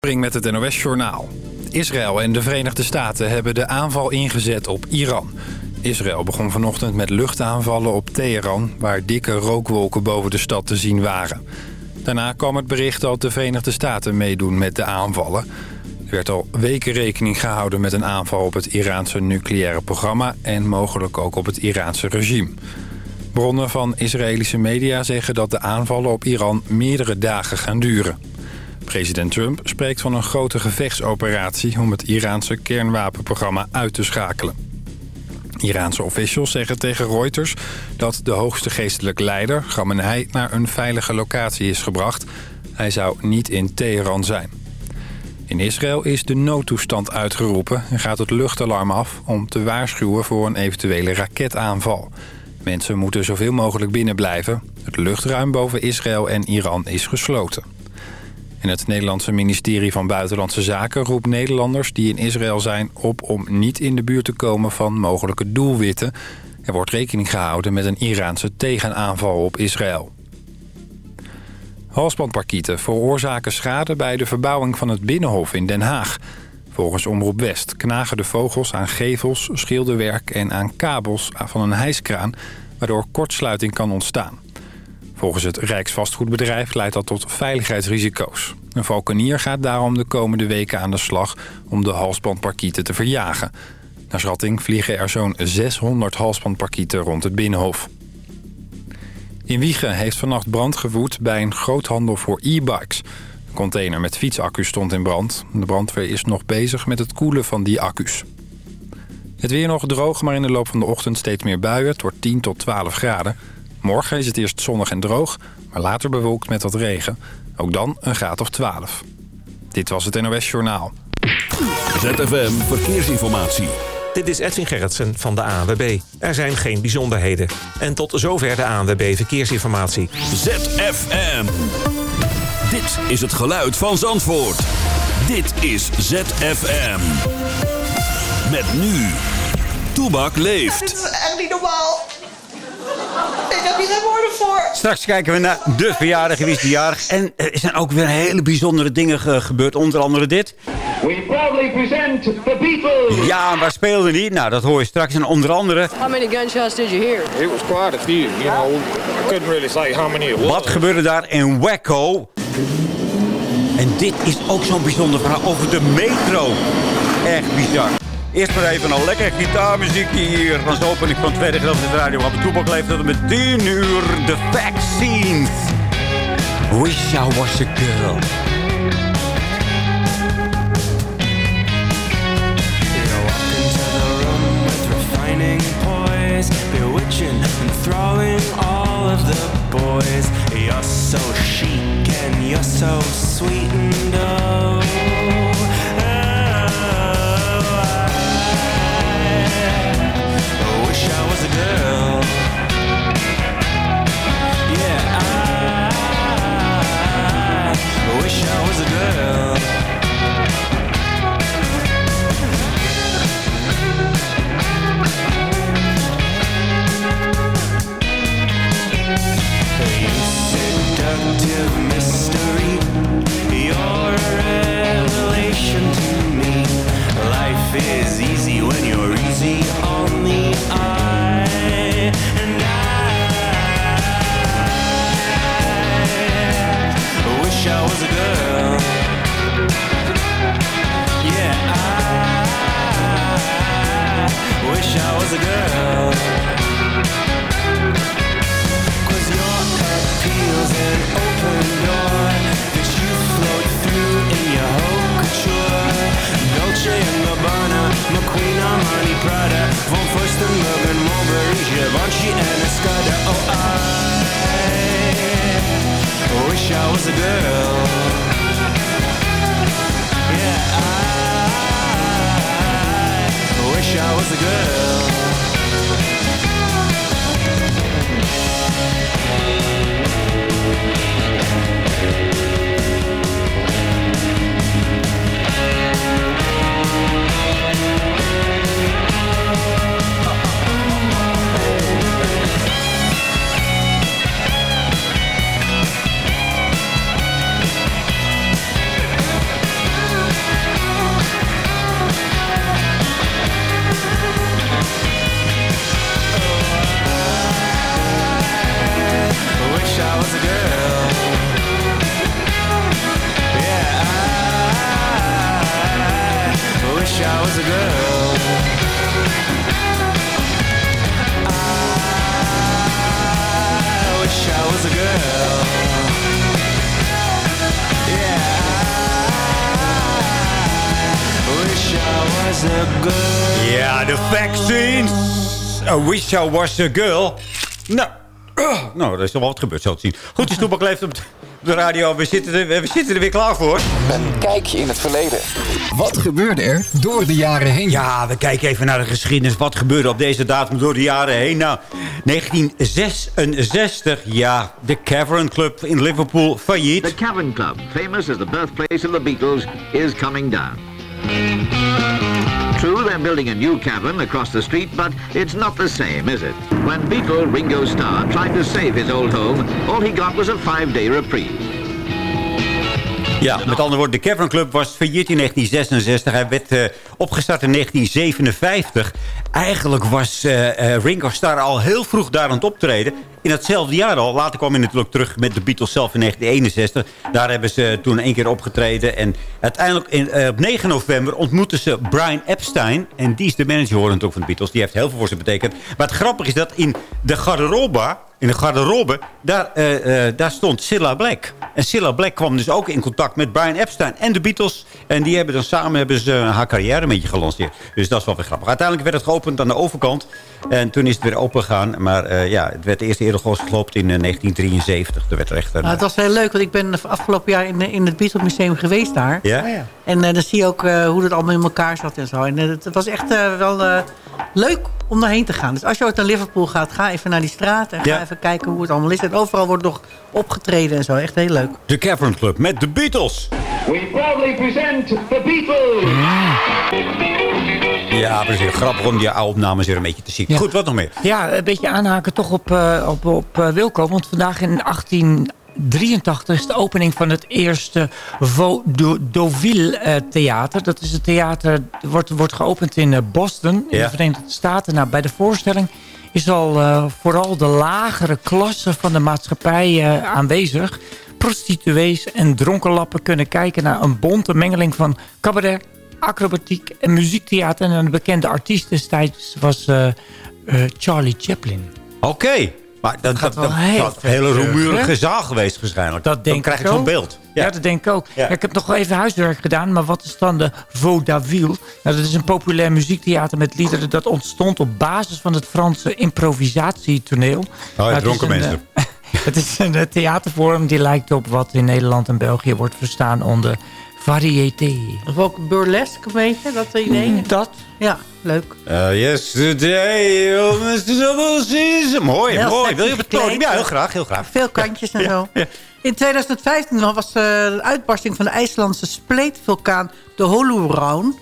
Met het NOS-journaal. Israël en de Verenigde Staten hebben de aanval ingezet op Iran. Israël begon vanochtend met luchtaanvallen op Teheran... waar dikke rookwolken boven de stad te zien waren. Daarna kwam het bericht dat de Verenigde Staten meedoen met de aanvallen. Er werd al weken rekening gehouden met een aanval op het Iraanse nucleaire programma... en mogelijk ook op het Iraanse regime. Bronnen van Israëlische media zeggen dat de aanvallen op Iran meerdere dagen gaan duren. President Trump spreekt van een grote gevechtsoperatie... om het Iraanse kernwapenprogramma uit te schakelen. Iraanse officials zeggen tegen Reuters dat de hoogste geestelijke leider, Khamenei, naar een veilige locatie is gebracht. Hij zou niet in Teheran zijn. In Israël is de noodtoestand uitgeroepen en gaat het luchtalarm af om te waarschuwen voor een eventuele raketaanval. Mensen moeten zoveel mogelijk binnen blijven. Het luchtruim boven Israël en Iran is gesloten. En het Nederlandse ministerie van Buitenlandse Zaken roept Nederlanders die in Israël zijn op om niet in de buurt te komen van mogelijke doelwitten. Er wordt rekening gehouden met een Iraanse tegenaanval op Israël. Halsbandparkieten veroorzaken schade bij de verbouwing van het Binnenhof in Den Haag. Volgens Omroep West knagen de vogels aan gevels, schilderwerk en aan kabels van een hijskraan... waardoor kortsluiting kan ontstaan. Volgens het Rijksvastgoedbedrijf leidt dat tot veiligheidsrisico's. Een valkenier gaat daarom de komende weken aan de slag om de halsbandparkieten te verjagen. Naar schatting vliegen er zo'n 600 halsbandparkieten rond het Binnenhof. In Wiegen heeft vannacht brand gewoed bij een groothandel voor e-bikes. Een container met fietsaccu's stond in brand. De brandweer is nog bezig met het koelen van die accu's. Het weer nog droog, maar in de loop van de ochtend steeds meer buien. Wordt 10 tot 12 graden. Morgen is het eerst zonnig en droog, maar later bewolkt met wat regen. Ook dan een graad of 12. Dit was het NOS Journaal. ZFM Verkeersinformatie. Dit is Edwin Gerritsen van de ANWB. Er zijn geen bijzonderheden. En tot zover de ANWB Verkeersinformatie. ZFM. Dit is het geluid van Zandvoort. Dit is ZFM. Met nu. Toebak leeft. Dit is echt niet normaal. Ik heb hier geen woorden voor. Straks kijken we naar de verjaardag, wie is de jarig. En er zijn ook weer hele bijzondere dingen ge gebeurd. Onder andere dit. We proudly present the Beatles. Ja, waar speelden die? Nou, dat hoor je straks. En onder andere... How many gunshots did you hear? It was quite a few, you know. I couldn't really say how many it was. Wat gebeurde daar in Wacko? En dit is ook zo'n bijzonder verhaal over de metro. Echt bizar. Eerst maar even een lekker gitaarmuziek hier. Dan open ik van tweede gedeelte de radio. Op de toepak leeft tot met 10 uur de vaccines. Wish I was a girl. bewitching and throwing all of the boys. You're so chic and you're so sweet with me. I wish I was a girl. Nou, oh, nou, er is toch wel wat gebeurd, zo te zien. Goed, de stoepak leeft op de radio. We zitten, er, we zitten er weer klaar voor. Een kijkje in het verleden. Wat gebeurde er door de jaren heen? Ja, we kijken even naar de geschiedenis. Wat gebeurde op deze datum door de jaren heen? Nou, 1966, ja, de Cavern Club in Liverpool failliet. The Cavern Club, famous as the birthplace of the Beatles, is coming down. True, they're building a new cavern across the street, but it's not the same, is it? When Beatle Ringo Starr tried to save his old home, all he got was a five-day reprieve. Ja, met andere woorden, de Cavern Club was failliet in 1966. Hij werd eh, opgestart in 1957. Eigenlijk was eh, Ringo Starr al heel vroeg daar aan het optreden. In datzelfde jaar al. Later kwam hij natuurlijk terug met de Beatles zelf in 1961. Daar hebben ze toen één keer opgetreden. En uiteindelijk in, op 9 november ontmoetten ze Brian Epstein. En die is de manager hoorend ook van de Beatles. Die heeft heel veel voor ze betekend. Maar het grappige is dat in de garderobe in de garderobe, daar, uh, uh, daar stond Cilla Black. En Cilla Black kwam dus ook in contact met Brian Epstein en de Beatles. En die hebben dan samen hebben ze haar carrière een beetje gelanceerd. Dus dat is wel weer grappig. Uiteindelijk werd het geopend aan de overkant. En toen is het weer open gegaan. Maar uh, ja, het werd eerst eerder gesloopt in 1973. Er werd er echt, nou, het was heel leuk, want ik ben afgelopen jaar in, in het Beatles Museum geweest daar. Ja? Oh, ja. En dan zie je ook hoe het allemaal in elkaar zat en zo. En het was echt wel leuk om daarheen te gaan. Dus als je ooit naar Liverpool gaat, ga even naar die straat... en ga ja. even kijken hoe het allemaal is. En overal wordt nog opgetreden en zo. Echt heel leuk. De Cavern Club met de Beatles. We proudly present the Beatles. Ja, precies. Grappig om die oude opnames weer een beetje te zien. Ja. Goed, wat nog meer? Ja, een beetje aanhaken toch op, uh, op, op uh, Wilco. Want vandaag in 18... 83 is de opening van het eerste Vaudeville uh, theater. Dat is het theater, wordt, wordt geopend in Boston, in ja. de Verenigde Staten. Nou, bij de voorstelling is al uh, vooral de lagere klasse van de maatschappij aanwezig. Prostituees en dronkenlappen kunnen kijken naar een bonte mengeling van cabaret, acrobatiek en muziektheater. En een bekende artiest destijds was Charlie Chaplin. Oké. Okay. Maar dat, gaat dat, dat, dat een hele rumoerige zaal geweest waarschijnlijk. Dat denk dan krijg ik zo'n beeld. Ja. ja. dat denk ik ook. Ja. Ja, ik heb nog wel even huiswerk gedaan. Maar wat is dan de Vaudeville? Nou, dat is een populair muziektheater met liederen... dat ontstond op basis van het Franse improvisatietoneel. Oh, Nou, dronken mensen. eh, het is een eh, theatervorm die lijkt op wat in Nederland en België wordt verstaan onder variété. Of ook burlesque een beetje, dat idee? Dat. Ja, leuk. Uh, yesterday, oh, Mr. Double Season. Mooi, Heel mooi. Wil je op het podium? gekleed. Ja, heel graag, heel graag. Veel kantjes en zo. ja. In 2015 was uh, de uitbarsting van de IJslandse spleetvulkaan de Holuroun.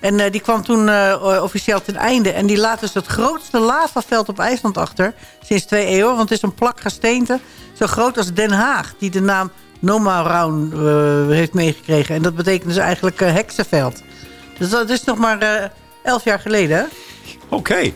En uh, die kwam toen uh, officieel ten einde. En die laat dus het grootste lavaveld op IJsland achter. Sinds twee eeuwen. Want het is een plak gesteente. Zo groot als Den Haag. Die de naam Nomaroun uh, heeft meegekregen. En dat betekent dus eigenlijk uh, heksenveld. Dus dat is nog maar uh, elf jaar geleden. hè? Oké.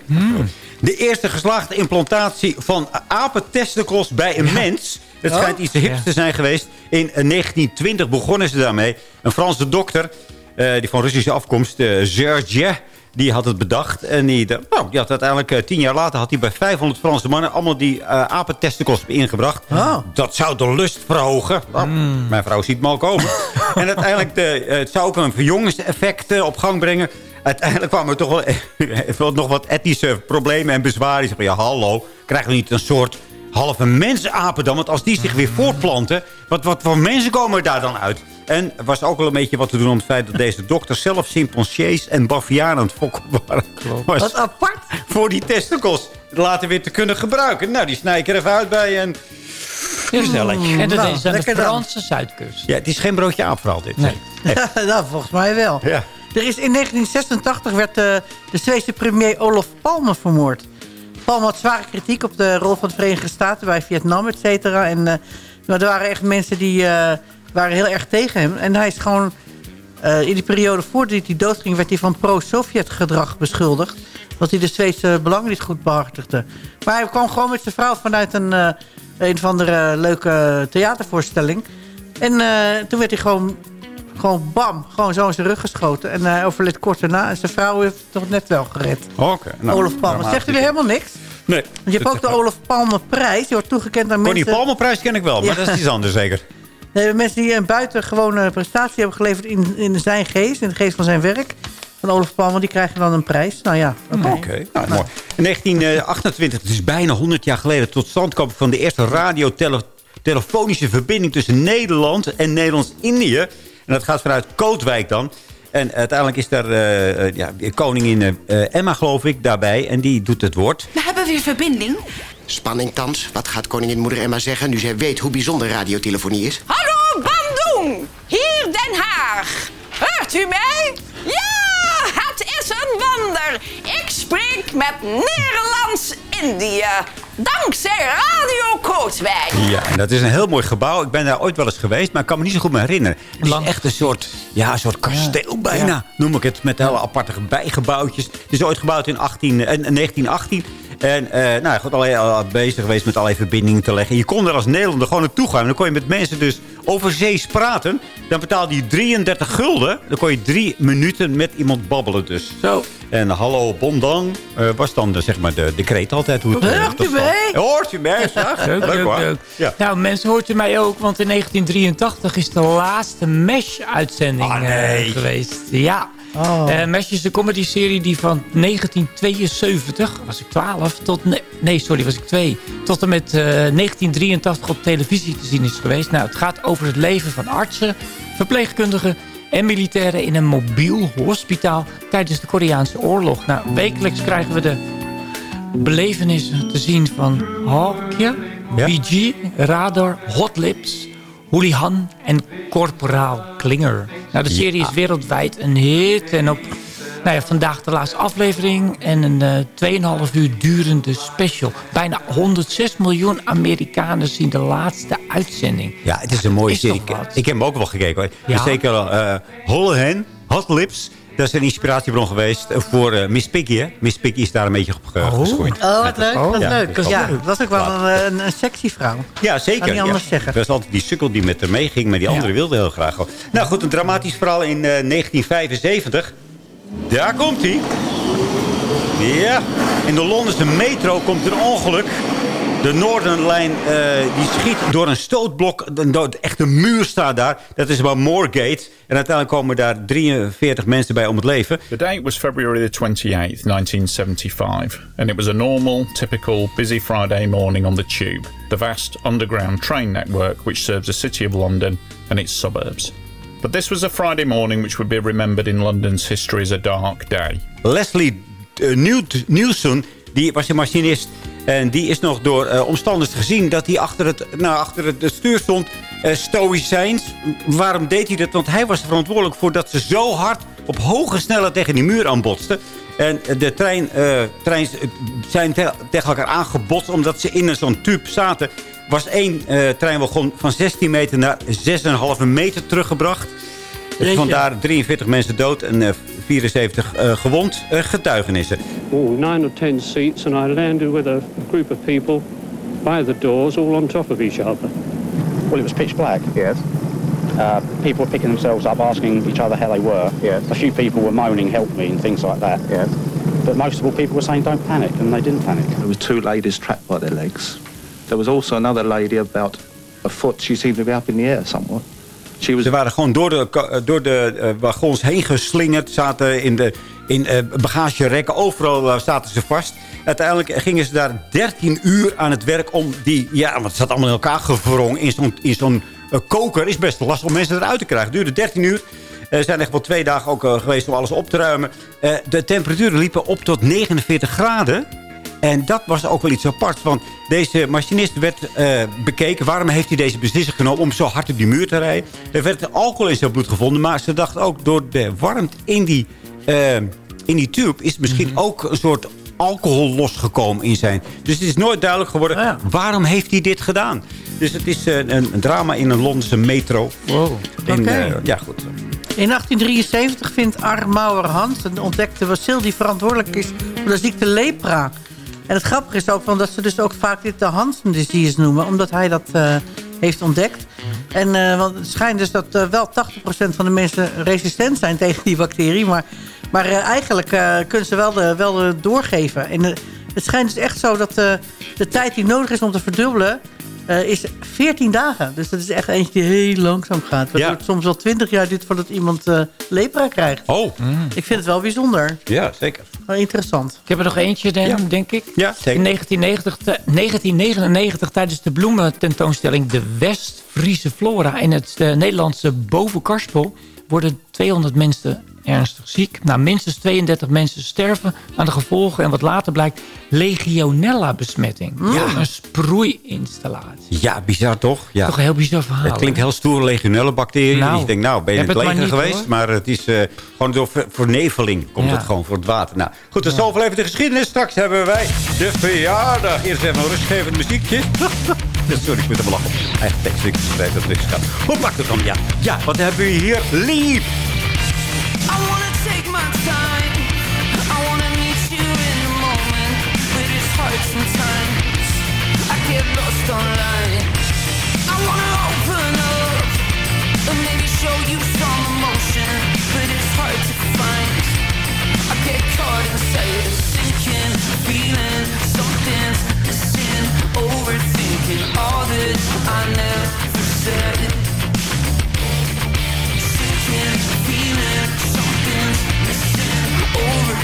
De eerste geslaagde implantatie van apentestikels bij een mens. Het Oh. schijnt iets te hips te zijn geweest. In eh, 1920 begonnen ze daarmee. Een Franse dokter, eh, die van Russische afkomst, eh Serge, die had het bedacht. En die, nou, die had uiteindelijk eh, tien jaar later had hij bij 500 Franse mannen allemaal die apentestikels ingebracht. Oh. Dat zou de lust verhogen. Nou, Mijn vrouw ziet me al komen. en uiteindelijk de, eh, het zou ook een verjongingseffect op gang brengen. Uiteindelijk kwamen er toch wel, wel nog wat ethische problemen en bezwaren. Die zeggen, ja hallo, krijgen we niet een soort halve mensapen dan? Want als die zich weer voortplanten, wat, wat voor mensen komen er daar dan uit? En er was ook wel een beetje wat te doen om het feit dat deze dokter zelf chimpansees en bavianen aan het fokken waren. Was Wat apart. voor die testikels later weer te kunnen gebruiken. Nou, die snij ik er even uit bij en... Gezellig. En dat Nou, is aan de dan. Franse zuidkust. Ja, het is geen broodje aap vooral dit. Nee. nou, volgens mij wel. Ja. Er is in 1986 werd de, de Zweedse premier Olof Palme vermoord. Palme had zware kritiek op de rol van de Verenigde Staten bij Vietnam, et cetera. En eh, maar er waren echt mensen die eh, waren heel erg tegen hem. En hij is gewoon... eh, in die periode voordat hij doodging... werd hij van pro-Sovjet gedrag beschuldigd. Dat hij de Zweedse belangen niet goed behartigde. Maar hij kwam gewoon met zijn vrouw vanuit een, een of andere leuke theatervoorstelling. En toen werd hij gewoon Gewoon bam, gewoon zo in zijn rug geschoten. En hij overleed kort daarna. En zijn vrouw heeft het toch net wel gered. Oké. nou, Olaf Palme. nou, Zegt u helemaal niks? Nee. Want je hebt ook de Olaf Palme prijs. Die wordt toegekend aan mensen... Palmerprijs ken ik wel, maar Ja. dat is iets anders zeker. Nee, mensen die een buitengewone prestatie hebben geleverd in, in zijn geest. In de geest van zijn werk. Van Olaf Palme, die krijgen dan een prijs. Nou ja, oké. Oké, nou, mooi. In 1928, dus bijna 100 jaar geleden... tot stand kwam van de eerste radiotelefonische verbinding... tussen Nederland en Nederlands-Indië. En dat gaat vanuit Kootwijk dan. En uiteindelijk is daar eh, eh, ja, koningin eh, Emma, geloof ik, daarbij. En die doet het woord. We hebben weer verbinding. Spanning thans. Wat gaat koningin moeder Emma zeggen... nu zij weet hoe bijzonder radiotelefonie is? Hallo Bandung, hier Den Haag. Hoort u mij? Ja, het is een wonder. Ik spreek met Nederlands-Indië. Dankzij Radio Kootwijk. Ja, en dat is een heel mooi gebouw. Ik ben daar ooit wel eens geweest, maar ik kan me niet zo goed meer herinneren. Het is echt een soort, ja, een soort kasteel bijna, noem ik het. Met hele aparte bijgebouwtjes. Het is ooit gebouwd in, 18, eh, 1918. En eh, nou, ja, goed, al, al bezig geweest met allerlei verbindingen te leggen. Je kon er als Nederlander gewoon naartoe gaan. En dan kon je met mensen dus over zees praten. Dan betaalde je 33 gulden. Dan kon je drie minuten met iemand babbelen dus. Zo. En hallo Bondang eh, was dan de, zeg maar de, de kreet altijd. Hoe het, eh, Hoort u stand- mij? Hoort u mij? zeg? Leuk, Leuk leuk, hoor. leuk. Ja. Nou, mensen, hoort u mij ook, want in 1983 is de laatste MESH-uitzending Ah, nee. eh, geweest. Ja. Oh. Eh, MESH is de comedy-serie die van 1972, was ik 12, tot... ne- Nee, sorry, was ik 2. Tot en met eh, 1983 op televisie te zien is geweest. Nou, het gaat over het leven van artsen, verpleegkundigen en militairen in een mobiel hospitaal tijdens de Koreaanse oorlog. Nou, wekelijks krijgen we de belevenissen te zien van Hawkje, BG, Radar, Hot Lips, Hoolihan en Corporaal Klinger. Nou, de serie is wereldwijd een hit en ook nou ja, vandaag de laatste aflevering en een eh 2,5 uur durende special. Bijna 106 miljoen Amerikanen zien de laatste uitzending. Ja, het is een mooie serie. Ik heb hem ook wel gekeken hoor. Ja? Dus Zeker uh, Hollehen, Hot Lips. Dat is een inspiratiebron geweest voor eh, Miss Piggy. Hè? Miss Piggy is daar een beetje op ge- geschoeid. Oh, wat leuk, wat Ja, leuk. dat is Ja, was ook wel een, een, een sexy vrouw. Ja, zeker. Kan niet anders ja. zeggen. Dat was altijd die sukkel die met haar meeging, maar die andere wilde heel graag. Nou goed, een dramatisch verhaal in eh, 1975. Daar komt hij. Ja, in de Londense metro komt een ongeluk. De Northern-lijn eh, die schiet door een stootblok. Echt een muur staat daar. Dat is bij Moorgate. En uiteindelijk komen daar 43 mensen bij om het leven. The date was February the 28th, 1975, and it was a normal, typical busy Friday morning on the Tube, the vast underground train network which serves the City of London and its suburbs. But this was a Friday morning which would be remembered in London's history as a dark day. Leslie uh, Newt- Nielsen, die was een machinist. En die is nog door eh, omstanders gezien dat hij achter het, nou, achter het stuur stond. Uh. Waarom deed hij dat? Want hij was er verantwoordelijk voor dat ze zo hard op hoge snelheid tegen die muur aanbotsten. En de trein, eh, treins zijn te- tegen elkaar aangebotst omdat ze in zo'n tube zaten. Was één treinwagon van 16 meter naar 6,5 meter teruggebracht. Jeetje. Vandaar 43 mensen dood en eh, 74 eh, gewond. Eh, getuigenissen. oh, nine or ten seats, and I landed with a group of people by the doors, all on top of each other. Well, it was pitch black. Yes. Uh, people were picking themselves up, asking each other how they were. Yes. A few people were moaning, "Help me," and things like that. Yes. But most of all, people were saying, "Don't panic," and they didn't panic. There was two ladies trapped by their legs. There was also another lady about a foot. She seemed to be up in the air somewhat. Was Ze waren gewoon door de, eh, door de eh, wagons heen geslingerd. Zaten in, de, in eh, bagagerekken. Overal zaten ze vast. Uiteindelijk gingen ze daar 13 uur aan het werk om die... Ja, want het zat allemaal in elkaar gevrongen. In zo'n in zo'n koker is best lastig om mensen eruit te krijgen. Het duurde 13 uur. Er zijn echt wel twee dagen ook geweest om alles op te ruimen. De temperaturen liepen op tot 49 graden. En dat was ook wel iets apart. Want deze machinist werd eh, bekeken. Waarom heeft hij deze beslissing genomen om zo hard op die muur te rijden? Er werd alcohol in zijn bloed gevonden. Maar ze dachten ook door de warmte in die, eh, in die tube... is misschien ook een soort alcohol losgekomen in zijn. Dus het is nooit duidelijk geworden... waarom heeft hij dit gedaan? Dus het is eh, een, een drama in een Londense metro. Wow. En, ja, goed. In 1873 vindt Armauer Hans een ontdekte bacil die verantwoordelijk is voor de ziekte lepra. En het grappige is ook van dat ze dus ook vaak dit de Hansen disease noemen, omdat hij dat eh, heeft ontdekt. En, eh, want het schijnt dus dat eh, wel 80% van de mensen resistent zijn tegen die bacterie. Maar, maar eigenlijk kunnen ze wel, de, wel doorgeven. En het schijnt dus echt zo dat de tijd die nodig is om te verdubbelen... eh, is 14 dagen. Dus dat is echt eentje die heel langzaam gaat. Waardoor Ja. het soms wel 20 jaar duurt voordat iemand eh, lepra krijgt. Oh. Ik vind het wel bijzonder. Ja, zeker. Wel interessant. Ik heb er nog eentje, Dan, denk ik. Ja, zeker. In 1990, te- 1999 tijdens de bloemententoonstelling De West-Friese Flora... in het eh, Nederlandse Bovenkarspel... worden 200 mensen ernstig ziek. Nou, minstens 32 mensen sterven aan de gevolgen. En wat later blijkt, legionella-besmetting. Ja. Een sproeiinstallatie. Ja, bizar toch? Ja. Toch een heel bizar verhaal. Het klinkt heel stoer, legionelle bacteriën. Nou, ik denk, nou, ben je in het leger niet, geweest? hoor. Maar het is eh, gewoon door ver- verneveling komt Ja. het gewoon voor het water. Nou, goed, dat is zoveel even de geschiedenis. Straks hebben wij de verjaardag. Eerst even een rustgevend muziekje. Sorry, ik moet hem lachen. Eigen tekst, ik schrijf dat niks gaat. Hoe pakt het dan? Ja, ja, wat hebben we hier? Lief! Overthinking all that I never said. over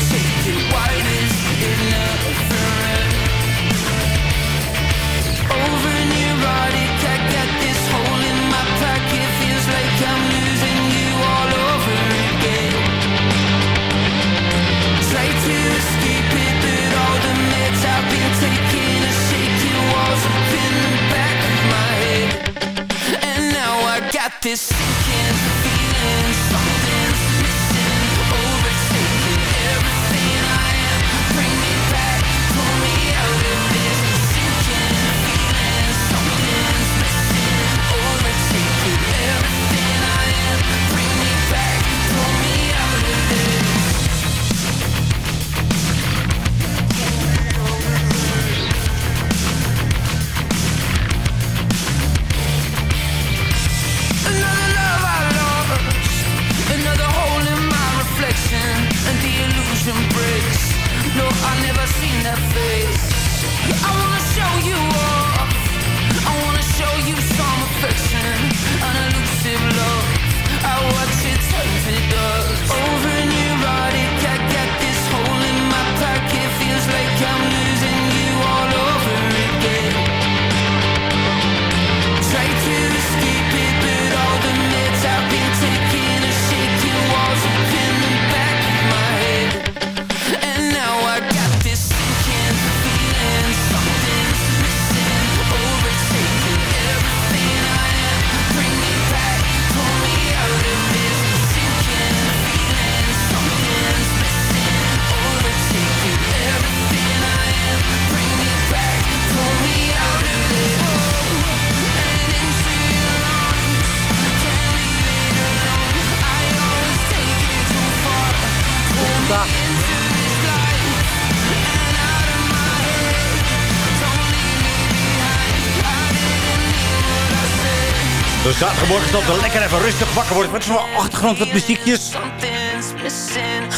Dus zaterdagmorgen is dat lekker even rustig wakker worden. Wat is voor achtergrond, wat muziekjes?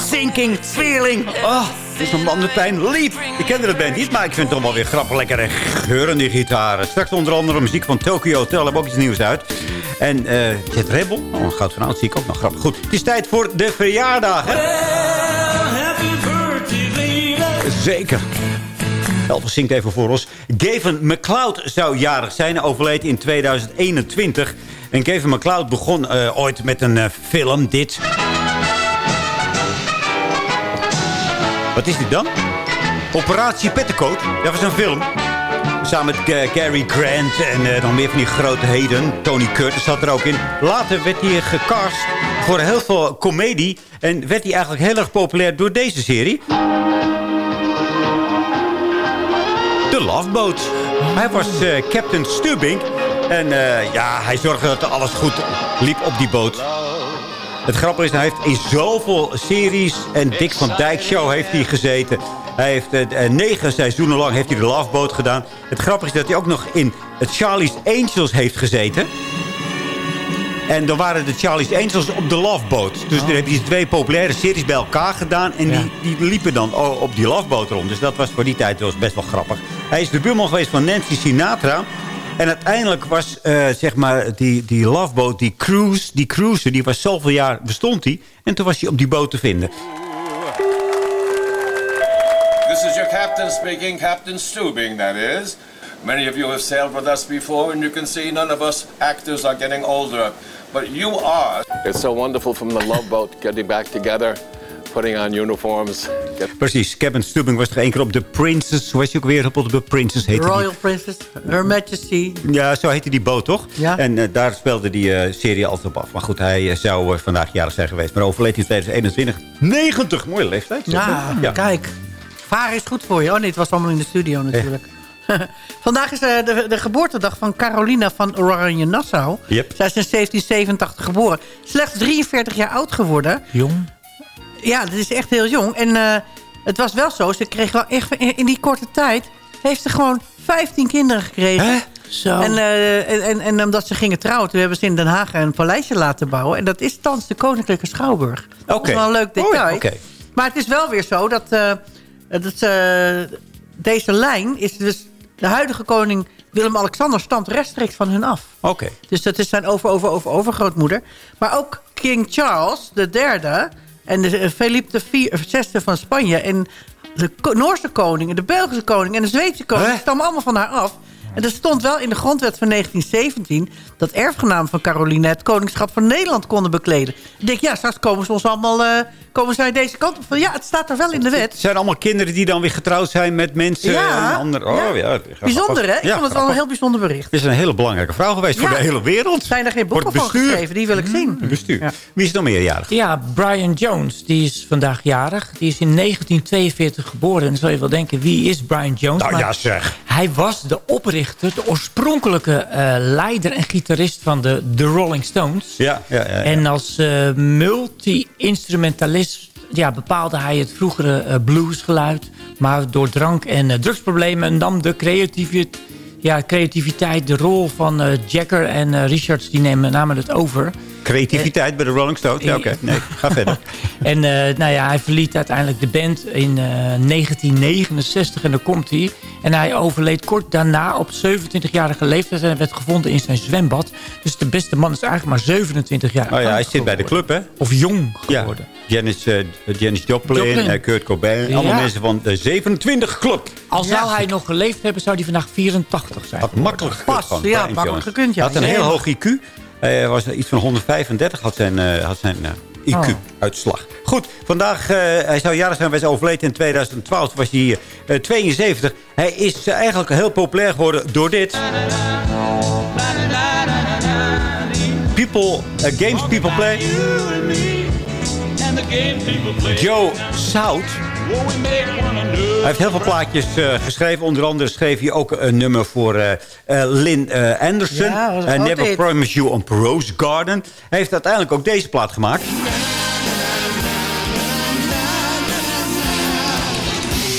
Sinking feeling. Oh, het is een man met pijn. Lief. Ik kende de band niet, maar ik vind het toch wel weer grappig. Lekkere geurende gitaren. Straks onder andere muziek van Tokyo Hotel. Hebben ook iets nieuws uit. En eh Jet Rebel. Oh, een goud. Dat zie ik ook nog grappig. Goed, het is tijd voor de verjaardag. Hè? Zeker. Elvis zingt even voor ons. Gavin McCloud zou jarig zijn. Overleed in 2021. En Gavin McCloud begon eh, ooit met een eh, film. Dit. Wat is dit dan? Operatie Petticoat. Dat was een film. Samen met Cary Grant en eh, nog meer van die grote heden. Tony Curtis zat er ook in. Later werd hij gecast voor heel veel comedie. En werd hij eigenlijk heel erg populair door deze serie. Boat. Hij was eh, Captain Stubbing. En eh, ja, hij zorgde dat alles goed liep op die boot. Het grappige is, hij heeft in zoveel series... en Dick van Dijk Show heeft hij gezeten. Hij heeft eh, negen seizoenen lang heeft hij de Love Boat gedaan. Het grappige is dat hij ook nog in het Charlie's Angels heeft gezeten. En dan waren de Charlie's Angels op de Love Boat. Dus Oh. dan heb je twee populaire series bij elkaar gedaan. En Ja. die, die liepen dan op die Love Boat rond. Dus dat was voor die tijd was best wel grappig. Hij is de buurman geweest van Nancy Sinatra. En uiteindelijk was, eh, zeg maar, die, die Love Boat, die cruise, die cruiser, die was zoveel jaar, bestond die. En toen was hij op die boot te vinden. This is your captain speaking, Captain Stubing, that is. Many of you have sailed with us before, and you can see none of us actors are getting older. But you are. It's so wonderful from the Love Boat getting back together, putting on uniforms. Get Precies, Kevin Stubing was er één keer op The Princess. Hoe was hij ook weer op The Princess? Heette die. Royal Princess, Her Majesty. Ja, zo heette die boot, toch? Ja. En eh, daar speelde die eh, serie altijd op af. Maar goed, hij eh, zou vandaag jarig zijn geweest. Maar overleed in 2021. 90, mooie leeftijd. Ja, kijk. Varen is goed voor je. Oh nee, het was allemaal in de studio natuurlijk. Vandaag is eh, de, de geboortedag van Carolina van Oranje-Nassau. Yep. Zij is in 1787 geboren. Slechts 43 jaar oud geworden. Jong. Ja, dat is echt heel jong. En eh, het was wel zo, ze kreeg wel echt in die korte tijd... heeft ze gewoon 15 kinderen gekregen. Zo. En, eh, en, en, en omdat ze gingen trouwen, toen hebben ze in Den Haag een paleisje laten bouwen. En dat is thans de Koninklijke Schouwburg. Dat Oké. is wel een leuk Oh ja, detail. oké. Maar het is wel weer zo dat, eh, dat eh, deze lijn is dus... De huidige koning Willem-Alexander stamt rechtstreeks van hun af. Oké. Dus dat is zijn over, over, over, overgrootmoeder. Maar ook King Charles de derde en de eh, Philippe de zesde van Spanje... en de Noorse koning, en de Belgische koning en de Zweedse koning... Stammen allemaal van haar af. En er stond wel in de grondwet van 1917... dat erfgenamen van Caroline het koningschap van Nederland konden bekleden. Ik denk, ja, straks komen ze ons allemaal... eh, komen zij deze kant op. Van, Ja, het staat er wel in de wet. Het zijn allemaal kinderen die dan weer getrouwd zijn met mensen. Ja. en andere, oh, ja. Bijzonder, hè? Ik Ja, vond het wel een heel bijzonder bericht. Het is een hele belangrijke vrouw geweest voor de hele wereld. Zijn er geen boeken van geschreven? Die wil ik zien. Het bestuur. Wie is nog meerjarig? Ja, Brian Jones, die is vandaag jarig. Die is in 1942 geboren. En dan zal je wel denken, wie is Brian Jones? Nou Maar ja, zeg. Hij was de oprichter, de oorspronkelijke eh, leider en gitarist van de, de Rolling Stones. Ja, ja, ja. ja. En als eh, multi-instrumentalist ja, bepaalde hij het vroegere eh, bluesgeluid. Maar door drank- en drugsproblemen nam de creativiteit, ja, creativiteit de rol van Jagger en Richards. Die nemen, namen het over. Creativiteit bij de Rolling Stones? Ja, oké. Nee, ga verder. En eh, nou ja, hij verliet uiteindelijk de band in eh, 1969 en daar komt hij. En hij overleed kort daarna op 27-jarige leeftijd en werd gevonden in zijn zwembad. Dus de beste man is eigenlijk maar 27 jaar Oh ja, hij zit bij de club, hè? Of jong Ja. geworden. Janis, eh, Janis Joplin, Joplin. eh, Kurt Cobain. Allemaal Ja. mensen van de 27 Club. Al zou hij nog geleefd hebben, zou hij vandaag 84 zijn. Had makkelijk gekund. Pas, ja, makkelijk gekund, ja. Had een heel hoog IQ. Hij was iets van 135 had zijn, eh, had zijn eh, Oh. IQ-uitslag. Goed, vandaag, eh, hij zou jarig zijn, hij is overleden in 2012. Toen was hij eh, 72. Hij is eh, eigenlijk heel populair geworden door dit. People, eh, games people play. Joe South. Hij heeft heel veel plaatjes eh, geschreven. Onder andere schreef hij ook een nummer voor eh, Lynn Anderson. Ja, Never. Promise You on Rose Garden. Hij heeft uiteindelijk ook deze plaat gemaakt.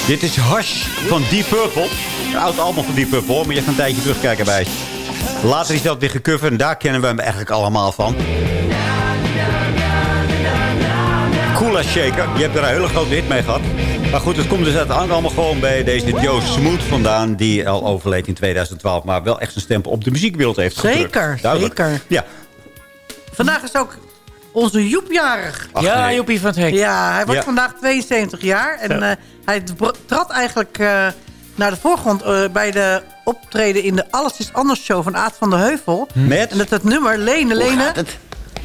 Dit is Hush van Deep Purple. Een oud album van Deep Purple, maar je gaat een tijdje terugkijken bij. Later is dat weer gecoverd en daar kennen we hem eigenlijk allemaal van. Kula Shaker. Je hebt er een hele grote hit mee gehad. Maar goed, het komt dus uiteindelijk allemaal gewoon bij deze Joe Smooth vandaan... die al overleed in 2012, maar wel echt zijn stempel op de muziekwereld heeft gedrukt. Zeker, Duidelijk. zeker. Ja. Vandaag is ook onze Joep jarig. Ach, ja, nee. Joepie van het Hek. Ja, hij wordt Ja. vandaag 72 jaar. En eh, hij trad eigenlijk eh, naar de voorgrond eh, bij de optreden in de Alles is Anders show van Aad van de Heuvel. Met? En dat het nummer Lenen, Lenen.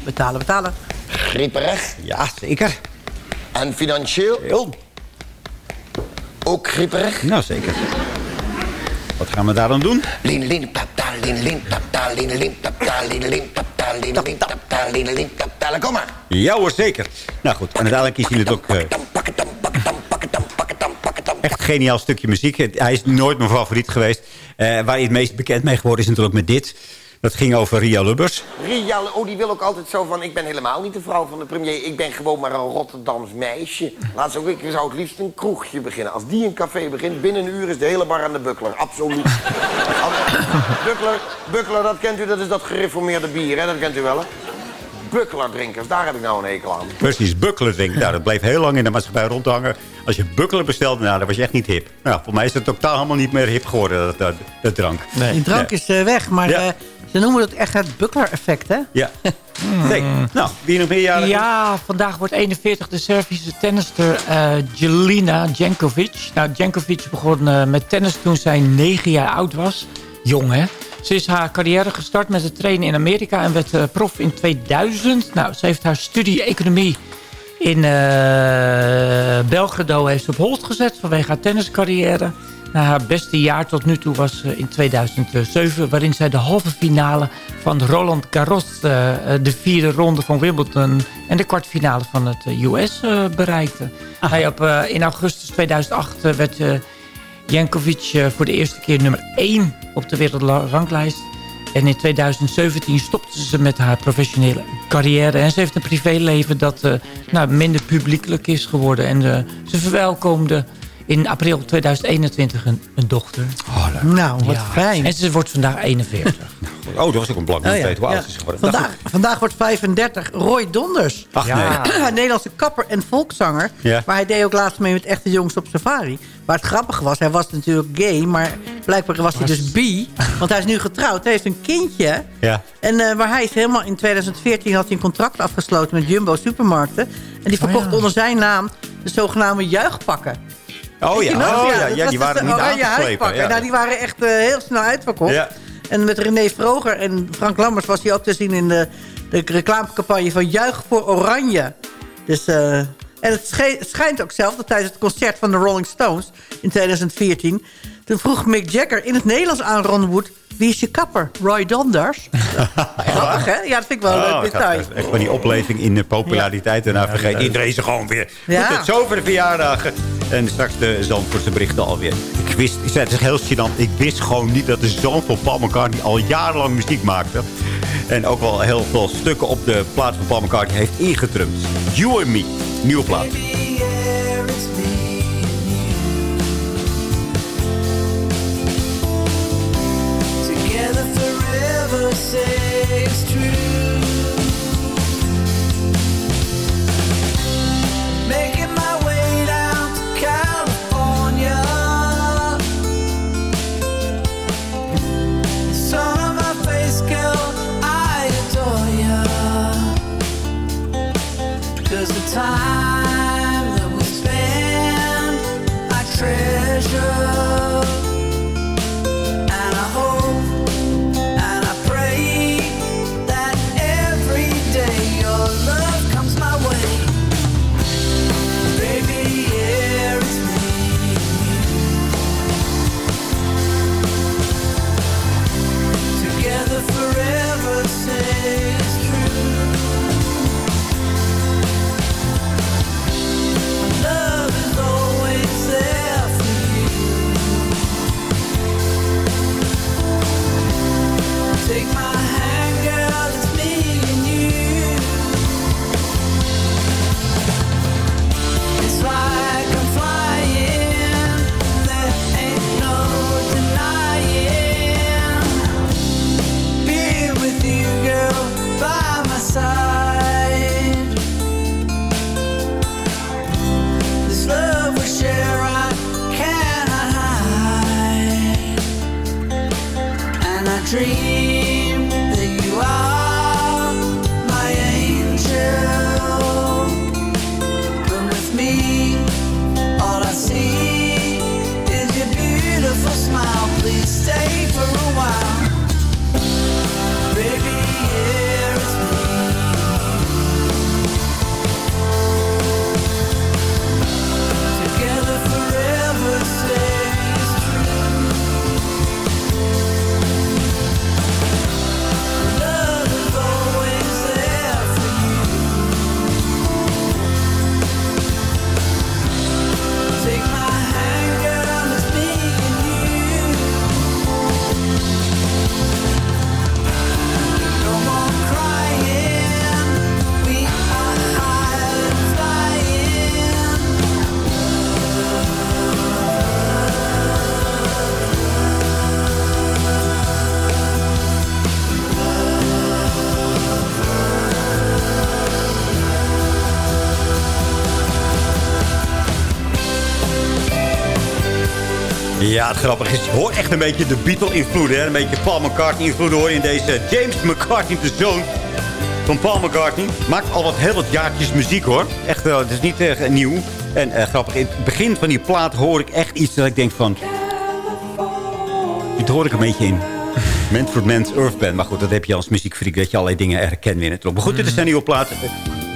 Betalen, betalen. Grieperig Ja, zeker. en financieel Heel. Ook grieperig. Nou, zeker. Wat gaan we daar dan doen? Lien, lien, tap, ta, lien, lien, tap, ta, lien, lien, tap, ta, lien, lien, tap, ta, lien, lien, tap, ta, lien, lien, tap, ta. Kom maar. Ja hoor, zeker. Nou goed, en uiteindelijk is hij het ook... eh, echt geniaal stukje muziek. Hij is nooit mijn favoriet geweest. Eh, waar hij het meest bekend mee geworden is natuurlijk met dit. Dat ging over Ria Lubbers. Ria, oh, die wil ook altijd zo van... ik ben helemaal niet de vrouw van de premier. Ik ben gewoon maar een Rotterdams meisje. Laatst ook, ik zou het liefst een kroegje beginnen. Als die een café begint, binnen een uur is de hele bar aan de buckler. Absoluut. Buckler, buckler, dat kent u, dat is dat gereformeerde bier, hè? Dat kent u wel, hè? bukkelaardrinkers, daar heb ik nou een hekel aan. Precies, ik. Nou, dat bleef heel lang in de maatschappij rondhangen. Als je bukkelen bestelde, nou, dan was je echt niet hip. Nou, voor mij is het totaal helemaal niet meer hip geworden, dat, dat, dat drank. Die drank is eh, weg, maar Ja. eh, ze noemen het echt het bukkler-effect, hè? Ja. Nee. Nou, wie nog meer jaren? Ja, vandaag wordt 41 de Servische tennister eh Jelina Jankovic. Nou, Jankovic begon eh, met tennis toen zij 9 jaar oud was. Jong, hè? Ze is haar carrière gestart met het trainen in Amerika en werd eh, prof in 2000. Nou, ze heeft haar studie economie in Belgrado heeft ze op hold gezet vanwege haar tenniscarrière. Nou, haar beste jaar tot nu toe was in 2007... waarin zij de halve finale van Roland Garros... eh, eh, de vierde ronde van Wimbledon... en de kwartfinale van het eh, US bereikte. Hij op, in augustus 2008 eh, werd Jankovic voor de eerste keer nummer 1 op de wereldranglijst. En in 2017 stopte ze met haar professionele carrière. En ze heeft een privéleven dat nou, minder publiekelijk is geworden. En ze verwelkomde in april 2021 een, een dochter. Nou, wat fijn. En ze wordt vandaag 41. Oh, dat was ook een belangrijk Oh ja. Hoe oud ja. is ze geworden? Vandaag, vandaag wordt 35 Roy Donders. Ach, nee. een Nederlandse kapper en volkszanger. Ja. Maar hij deed ook laatst mee met Echte Jongens op Safari. Maar het grappige was, hij was natuurlijk gay. Maar blijkbaar was hij dus bi. Want hij is nu getrouwd. Hij heeft een kindje. Ja. En eh, waar hij is helemaal in 2014 had hij een contract afgesloten met Jumbo Supermarkten. En die verkocht onder zijn naam de zogenaamde juichpakken. Oh je ja, oh, ja, die waren niet. Ja. Nou, die waren echt eh, heel snel uitverkocht. Ja. En met René Vroger en Frank Lammers was hij ook te zien in de, de reclamecampagne van Juich voor Oranje. Dus, eh, en het schijnt ook zelf dat tijdens het concert van de Rolling Stones in 2014... toen vroeg Mick Jagger in het Nederlands aan Ron Wood... wie is je kapper? Roy Donders? Grappig, hè? Ja, dat vind ik wel een Oh, leuk detail. echt van die opleving in de populariteit. En dan vergeet iedereen ze gewoon weer. Ja. Goed, tot zover de verjaardagen. En straks de Zandvoortse berichten alweer. Ik wist, ik zei, het is heel gênant. Ik wist gewoon niet dat de zoon van Paul McCartney al jarenlang muziek maakte. En ook wel heel veel stukken op de plaat van Paul McCartney heeft ingetrumd. You and Me, nieuwe plaat. Time Ja, het grappige is, je hoort echt een beetje de Beatle-invloeden. Een beetje Paul McCartney-invloeden hoor in deze James McCartney, de zoon van Paul McCartney. Maakt al wat heel wat jaartjes muziek hoor. Echt wel, het is niet eh, nieuw. En eh, grappig, in het begin van die plaat hoor ik echt iets dat ik denk van... Dit hoor ik een beetje in. Manfred Mann's Earth Band. Maar goed, dat heb je als muziekfreak, dat je allerlei dingen herkent in het Maar goed, dit is zijn nieuwe plaat.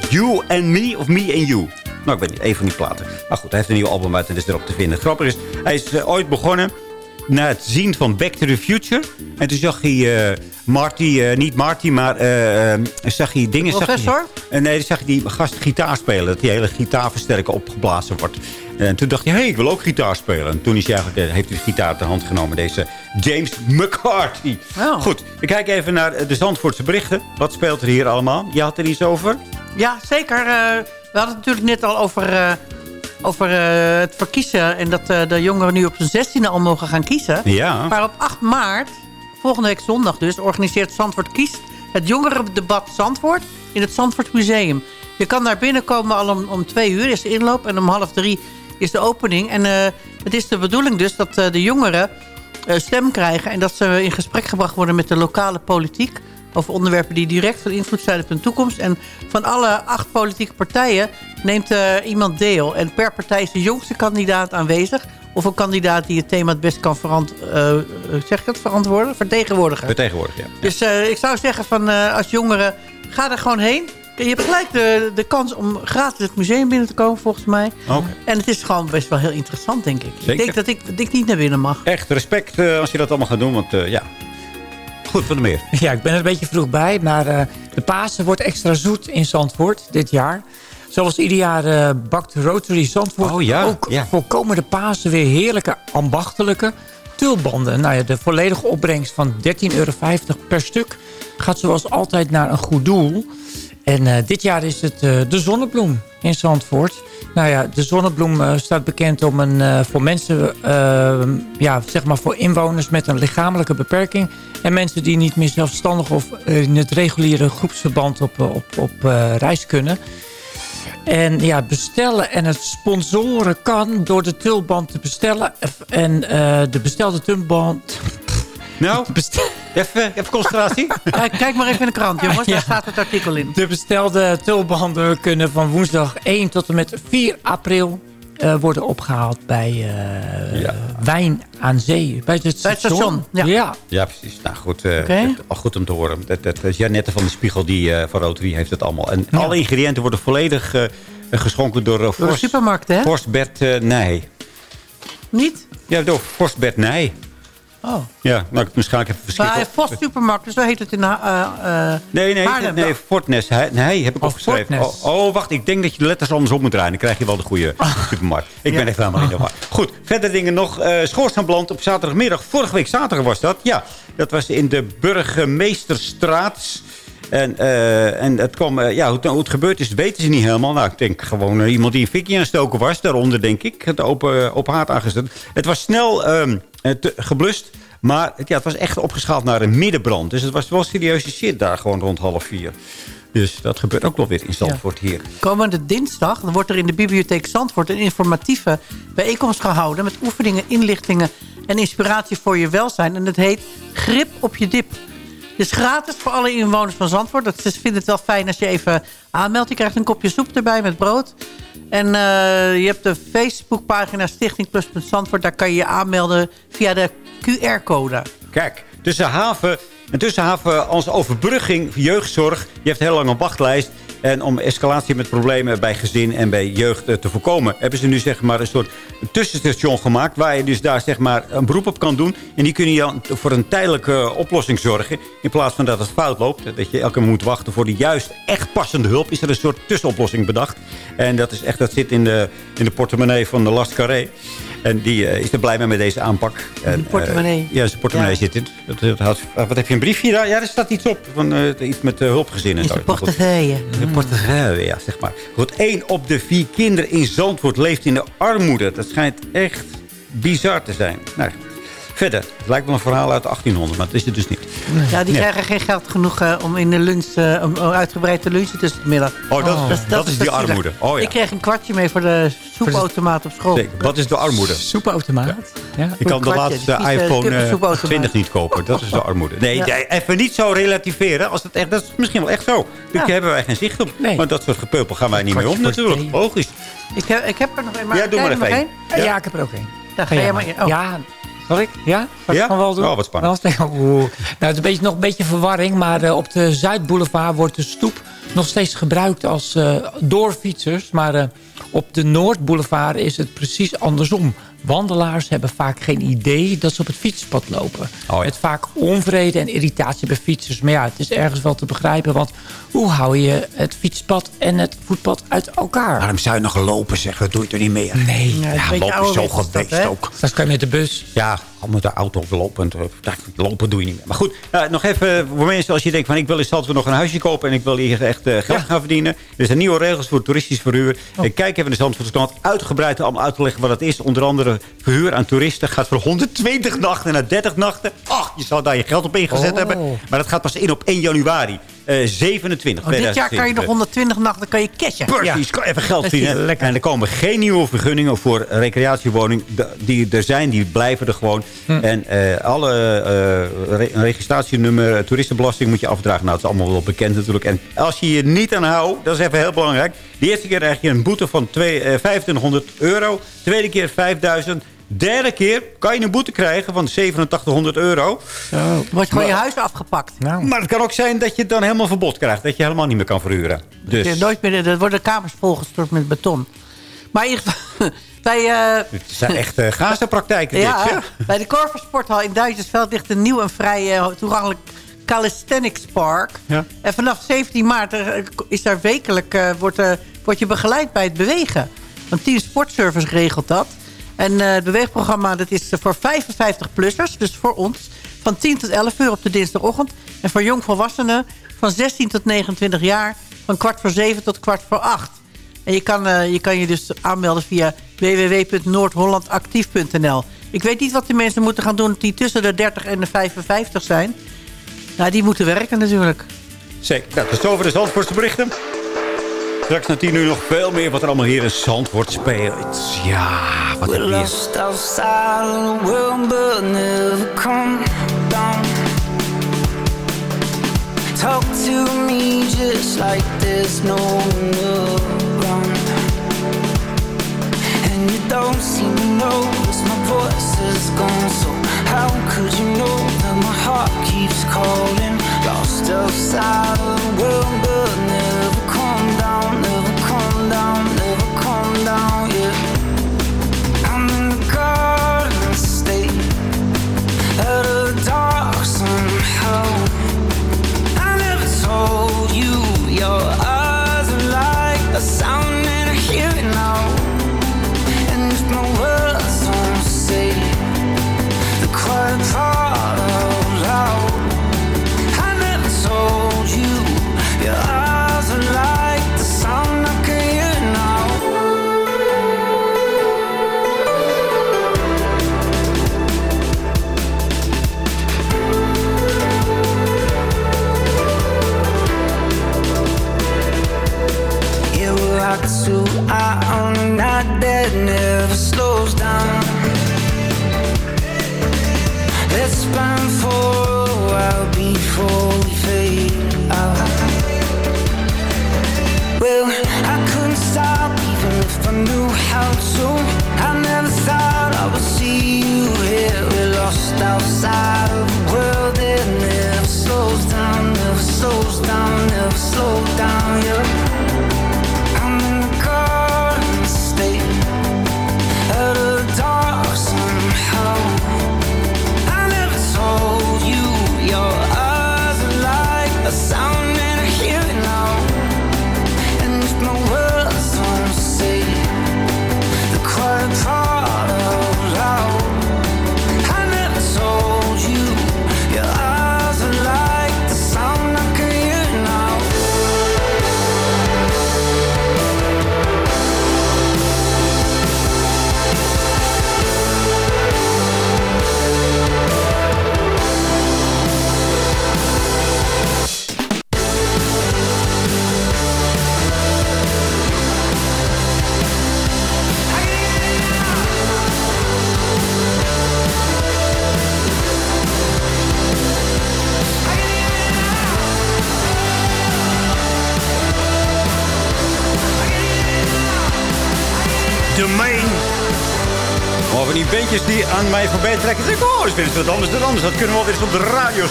You and Me, of Me and You. Nou, ik weet niet, een van die platen. Maar goed, hij heeft een nieuw album uit en is erop te vinden. Grappig is, hij is eh, ooit begonnen na het zien van Back to the Future. En toen zag hij eh, Marty, eh, niet Marty, maar zag hij dingen... zag hij- Professor? Nee, zag je die gast gitaar spelen. Dat die hele gitaarversterker opgeblazen wordt. En toen dacht hij, hé, hey, ik wil ook gitaar spelen. En toen is hij eigenlijk, heeft hij de gitaar ter hand genomen. Deze James McCarthy. Oh. Goed, ik kijk even naar de Zandvoortse berichten. Wat speelt er hier allemaal? Je had er iets over? Ja, zeker. We hadden het natuurlijk net al over, eh, over eh, het verkiezen... en dat eh, de jongeren nu op hun 16e al mogen gaan kiezen. Ja. Maar op 8 maart, volgende week zondag dus... organiseert Zandvoort Kiest het jongerendebat Zandvoort... in het Zandvoort Museum. Je kan daar binnenkomen al om, om twee uur is de inloop... en om half drie is de opening. En het is de bedoeling dus dat de jongeren stem krijgen... en dat ze in gesprek gebracht worden met de lokale politiek... over onderwerpen die direct van invloed zijn op hun toekomst. En van alle acht politieke partijen neemt eh, iemand deel. En per partij is de jongste kandidaat aanwezig... of een kandidaat die het thema het best kan verant, eh, zeg ik het, verantwoorden? vertegenwoordigen. Vertegenwoordig, ja. Dus eh, ik zou zeggen van als jongeren, ga er gewoon heen. Je hebt gelijk de, de kans om gratis het museum binnen te komen, volgens mij. En het is gewoon best wel heel interessant, denk ik. Zeker. Ik denk dat ik, dat ik niet naar binnen mag. Echt respect als je dat allemaal gaat doen. Want ja, goed van de meer. Ja, ik ben er een beetje vroeg bij. Maar eh, de Pasen wordt extra zoet in Zandvoort dit jaar. Zoals ieder jaar eh, bakt Rotary Zandvoort Oh ja, ook ja. voor komende Pasen weer heerlijke ambachtelijke tulbanden. Nou ja, de volledige opbrengst van 13,50 euro per stuk gaat zoals altijd naar een goed doel. En eh, dit jaar is het eh, de zonnebloem in Zandvoort. Nou ja, de zonnebloem eh, staat bekend om een, voor mensen, ja, zeg maar voor inwoners met een lichamelijke beperking. En mensen die niet meer zelfstandig of in het reguliere groepsverband op, op, op reis kunnen. En ja, bestellen en het sponsoren kan door de tulband te bestellen. En de bestelde tulband... Nou, even, even concentratie. Kijk, kijk maar even in de krant, jongens. Ja. Daar staat het artikel in. De bestelde tulbanden kunnen van woensdag 1 tot en met 4 april eh, worden opgehaald bij eh, Wijn aan Zee. Bij het Bij het station, ja. ja. Ja, precies. Nou goed, eh, Oké. dat- al goed om te horen. Dat, dat, dat is Janette van de Spiegel die, eh, van Rotary heeft het allemaal. En alle ingrediënten worden volledig eh, geschonken door, uh, Door de supermarkt, hè? Forstbert eh, Nij. Niet? Ja, door Forstbert Nij. Oh. Ja, nou, misschien ga ik even verschikken. Maar Vos supermarkt, dus zo heet het in uh, uh, Nee, nee, Haarlem. nee, Fortnest. Hij- Nee, heb ik opgeschreven. Fortnest. Oh, oh, wacht, ik denk dat je de letters andersom moet draaien. Dan krijg je wel de goede supermarkt. Ik ben even helemaal in de war. Goed, verder dingen nog. Eh Schoorsteenbrand op zaterdagmiddag. Vorige week zaterdag was dat. Ja, dat was in de Burgemeesterstraat. En, eh, en het kwam, eh, ja, hoe, hoe het gebeurd is, weten ze niet helemaal. Nou, ik denk gewoon eh, iemand die een fikje aan stoken was. Daaronder, denk ik. Het open, open haard aangezet. Het was snel ehm, eh, te- geblust. Maar het, ja, het was echt opgeschaald naar een middenbrand. Dus het was wel serieuze shit daar gewoon rond half vier. Dus dat gebeurt ook wel weer in Zandvoort hier. Komende dinsdag wordt er in de bibliotheek Zandvoort... een informatieve bijeenkomst gehouden... met oefeningen, inlichtingen en inspiratie voor je welzijn. En dat heet Grip op je dip. Het is gratis voor alle inwoners van Zandvoort. Dat ze vinden het wel fijn als je even aanmeldt. Je krijgt een kopje soep erbij met brood. En eh, je hebt de Facebookpagina Stichting Pluspunt Zandvoort. Daar kan je je aanmelden via de QR-code. Kijk, tussen haven en tussen haven als overbrugging jeugdzorg. Je hebt heel lang een wachtlijst. En om escalatie met problemen bij gezin en bij jeugd eh, te voorkomen... hebben ze nu zeg maar een soort tussenstation gemaakt... waar je dus daar zeg maar een beroep op kan doen. En die kunnen je voor een tijdelijke eh, oplossing zorgen. In plaats van dat het fout loopt. Dat je elke keer moet wachten voor de juist echt passende hulp... is er een soort tussenoplossing bedacht. En dat, is echt, dat zit in de, in de portemonnee van de Last Carré. En die eh, is er blij mee met deze aanpak. En, eh, portemonnee. ja, zijn portemonnee Ja. zit in. Dat, wat heb je, een briefje daar? Ja, er staat iets op. Van, eh, iets met hulpgezinnen. Is en de zo. Maar goed. portefeuille. Portefeuille, ja, zeg maar. Goed, één op de vier kinderen in Zandvoort leeft in de armoede. Dat schijnt echt bizar te zijn. Nou, verder, het lijkt wel een verhaal uit 1800, maar dat is het dus niet. Ja, die Nee. krijgen geen geld genoeg eh, om in de lunch, eh, om, uitgebreid te lunchen tussen de middag. Oh, dat, dat, is die armoede. Oh, ja. Ik kreeg een kwartje mee voor de soepautomaat op school. Zeker. Wat is de armoede? Soepautomaat? Je kan de kwartje, laatste iPhone eh, kippensoepautomaat. 20 niet kopen. Dat is de armoede. Nee, Ja. even niet zo relativeren. Als het echt, dat is misschien wel echt zo. Daar Ja. hebben wij geen zicht op. Maar dat soort gepeupel gaan wij niet mee om natuurlijk. Logisch. Ik heb, ik heb er nog een. Ja, doe maar even. Ja, ik heb er ook één. Dan ga jij maar. Oh. Ja, zal ik? Ja? Ik Ja? gewoon wel doen? Oh, wat spannend. Oeh. Nou, het is een beetje, nog een beetje verwarring, maar eh, op de Zuidboulevard wordt de stoep nog steeds gebruikt als eh, door fietsers. Maar eh, op de Noordboulevard is het precies andersom. Wandelaars hebben vaak geen idee dat ze op het fietspad lopen. Oh Met vaak onvrede en irritatie bij fietsers. Maar ja, het is ergens wel te begrijpen. Want hoe hou je het fietspad en het voetpad uit elkaar? Waarom zou je nog lopen zeggen? Dat doe je er niet meer. Nee. Ja, het lopen is zo dat, geweest hè? ook. Straks kan je met de bus. Ja, al met de auto lopen. eh, Lopen doe je niet meer. Maar goed, nou, nog even voor mensen als je denkt van... ik wil in Zandvoort nog een huisje kopen... en ik wil hier echt eh, geld gaan verdienen. Er zijn nieuwe regels voor toeristisch verhuur. Oh. Eh, Kijk even in de Zandvoortse krant. Uitgebreid om uit te leggen wat het is. Onder andere verhuur aan toeristen gaat voor 120 nachten naar 30 nachten. Ach, je zou daar je geld op ingezet Oh. hebben. Maar dat gaat pas in op 1 januari. Eh 27, Oh, dit jaar kan je 2020. nog 120 nachten kan je cashen. Precies, even geld Dat verdienen. En er komen geen nieuwe vergunningen voor recreatiewoning. De- Die er zijn, die blijven er gewoon. En eh, alle eh, re- registratienummer, eh, toeristenbelasting moet je afdragen. Nou, het is allemaal wel bekend natuurlijk. En als je je niet aan houdt, dat is even heel belangrijk. De eerste keer krijg je een boete van twee, eh, 2500 euro. Tweede keer 5000. Derde keer kan je een boete krijgen van 8700 euro. Wordt gewoon je huis afgepakt. Maar het kan ook zijn dat je het dan helemaal verbod krijgt. Dat je helemaal niet meer kan verhuren. Dus. Nooit meer, er worden kamers volgestort met beton. Maar in ieder geval, bij, eh, het zijn echt uh, Gaza-praktijken dit. ja, Ja. bij de Corver Sporthal in Duitsersveld ligt een nieuw en vrij eh, toegankelijk calisthenics park. Ja. En vanaf 17 maart is daar wekelijk, eh, wordt, eh, wordt je begeleid bij het bewegen. Want Team Sportservice regelt dat. En eh, het beweegprogramma dat is voor 55-plussers, dus voor ons... van 10 tot 11 uur op de dinsdagochtend. En voor jongvolwassenen van 16 tot 29 jaar... van kwart voor 7 tot kwart voor 8. En je kan, eh, je kan je dus aanmelden via www.noordhollandactief.nl. Ik weet niet wat de mensen moeten gaan doen die tussen de 30 en de 55 zijn. Nou, die moeten werken natuurlijk. Zeker. Nou, tot zover de Zandvoortse berichten. Straks na 10 uur nog veel meer wat er allemaal hier in Zandvoort speelt. Ja, wat een down. Talk to me just like there's no one around. And you don't seem to notice my voice is gone. So how could you know that my heart keeps calling? Lost outside of the world, but that never slows down. Let's burn for a while before we fade out. Well, I couldn't stop even if I knew how to. I never thought I would see you here. We're lost outside of a world dat is wat anders dan anders. Dat kunnen we wel weer eens op de radio.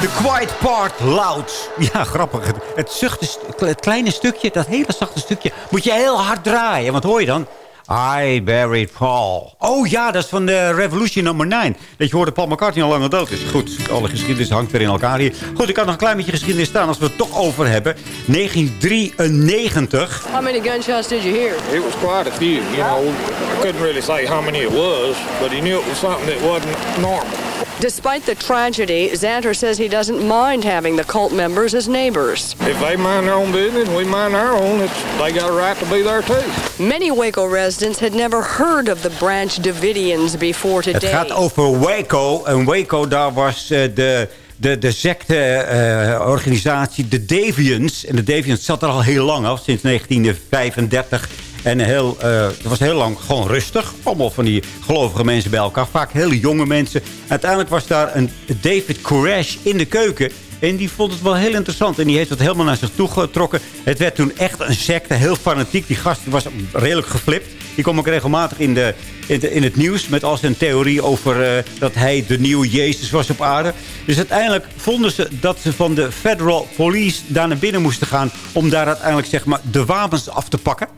The Quiet Part Loud. Ja, grappig. Het, zuchte, het kleine stukje, dat hele zachte stukje... moet je heel hard draaien. Want hoor je dan... I buried Paul. Oh ja, dat is van de Revolution nummer 9. Dat je hoort dat Paul McCartney al langer dood is. Goed, alle geschiedenis hangt weer in elkaar hier. Goed, ik had nog een klein beetje geschiedenis staan als we het toch over hebben. 1993. How many gunshots did you hear? It was quite a few, you know. I couldn't really say how many it was, but he knew it was something that wasn't normal. Despite the tragedy, Xander says he doesn't mind having the cult members as neighbors. If they mind their own business, we mind our own. It's, they got a right to be there too. Many Waco residents had never heard of the Branch Davidians before Het today. gaat over Waco. En Waco, daar was eh, de, de, de secteorganisatie de Deviants. En de Deviants zat er al heel lang af, sinds 1935. En heel, eh, het was heel lang gewoon rustig. Allemaal van die gelovige mensen bij elkaar. Vaak hele jonge mensen. Uiteindelijk was daar een David Koresh in de keuken. En die vond het wel heel interessant. En die heeft het helemaal naar zich toe getrokken. Het werd toen echt een secte. Heel fanatiek. Die gast was redelijk geflipt. Die kwam ook regelmatig in, de, in, het nieuws. Met al zijn theorie over eh, dat hij de nieuwe Jezus was op aarde. Dus uiteindelijk vonden ze dat ze van de federal police daar naar binnen moesten gaan. Om daar uiteindelijk zeg maar, de wapens af te pakken.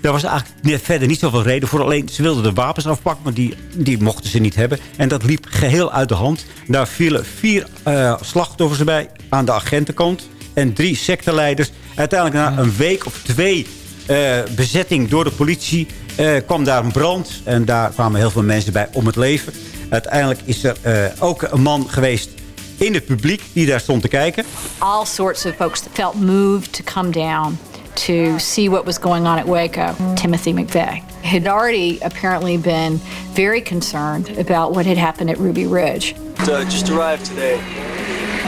Daar was eigenlijk verder niet zoveel reden voor. Alleen ze wilden de wapens afpakken, maar die, die mochten ze niet hebben. En dat liep geheel uit de hand. Daar vielen vier eh, slachtoffers bij aan de agentenkant. En drie secteleiders. Uiteindelijk na een week of twee eh, bezetting door de politie eh, kwam daar een brand. En daar kwamen heel veel mensen bij om het leven. Uiteindelijk is er eh, ook een man geweest in het publiek die daar stond te kijken. all sorts of folks that felt moved to come down to see what was going on at Waco. Timothy McVeigh had already apparently been very concerned about what had happened at Ruby Ridge. uh, just arrived today.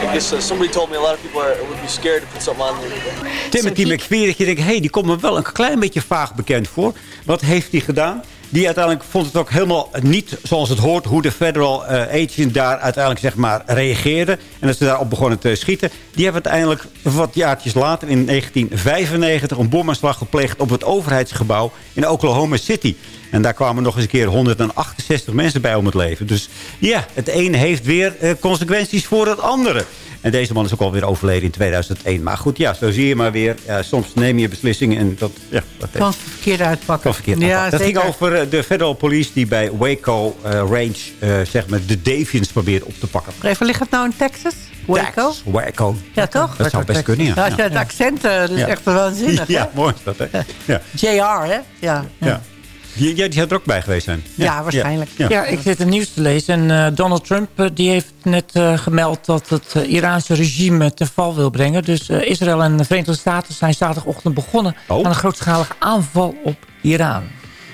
I guess uh, somebody told me a lot of people are, would be scared to put something on there. Timothy McVeigh, dat je denkt, hé, hey, die komt me wel een klein beetje vaag bekend voor. Wat heeft hij gedaan? Die uiteindelijk vond het ook helemaal niet zoals het hoort... hoe de federal eh, agent daar uiteindelijk zeg maar, reageerde. En dat ze daarop begonnen te schieten. Die hebben uiteindelijk wat jaartjes later in 1995... een bomaanslag gepleegd op het overheidsgebouw in Oklahoma City. En daar kwamen nog eens een keer 168 mensen bij om het leven. Dus ja, het ene heeft weer eh, consequenties voor het andere. En deze man is ook alweer overleden in 2001. Maar goed, ja, zo zie je maar weer. Ja, soms neem je beslissingen en dat... Ja, dat Kan verkeerd uitpakken. kan verkeerd Ja, uitpakken. Dat ging zeker. over eh, de federal police die bij Waco eh, Range... eh, zeg maar de Deviants probeert op te pakken. Even, ligt het nou in Texas? Waco? Waco. Ja, toch? Dat zou best kunnen, ja. Ja, als je het accent, dat is echt waanzinnig. Ja, mooi is dat, hè? Ja. JR, hè? Ja. ja. Die, ja, die zou er ook bij geweest zijn. Ja, waarschijnlijk. Ja. ik zit het nieuws te lezen. En eh, Donald Trump eh, die heeft net eh, gemeld dat het Iraanse regime te val wil brengen. Dus eh, Israël en de Verenigde Staten zijn zaterdagochtend begonnen... aan een grootschalige aanval op Iran.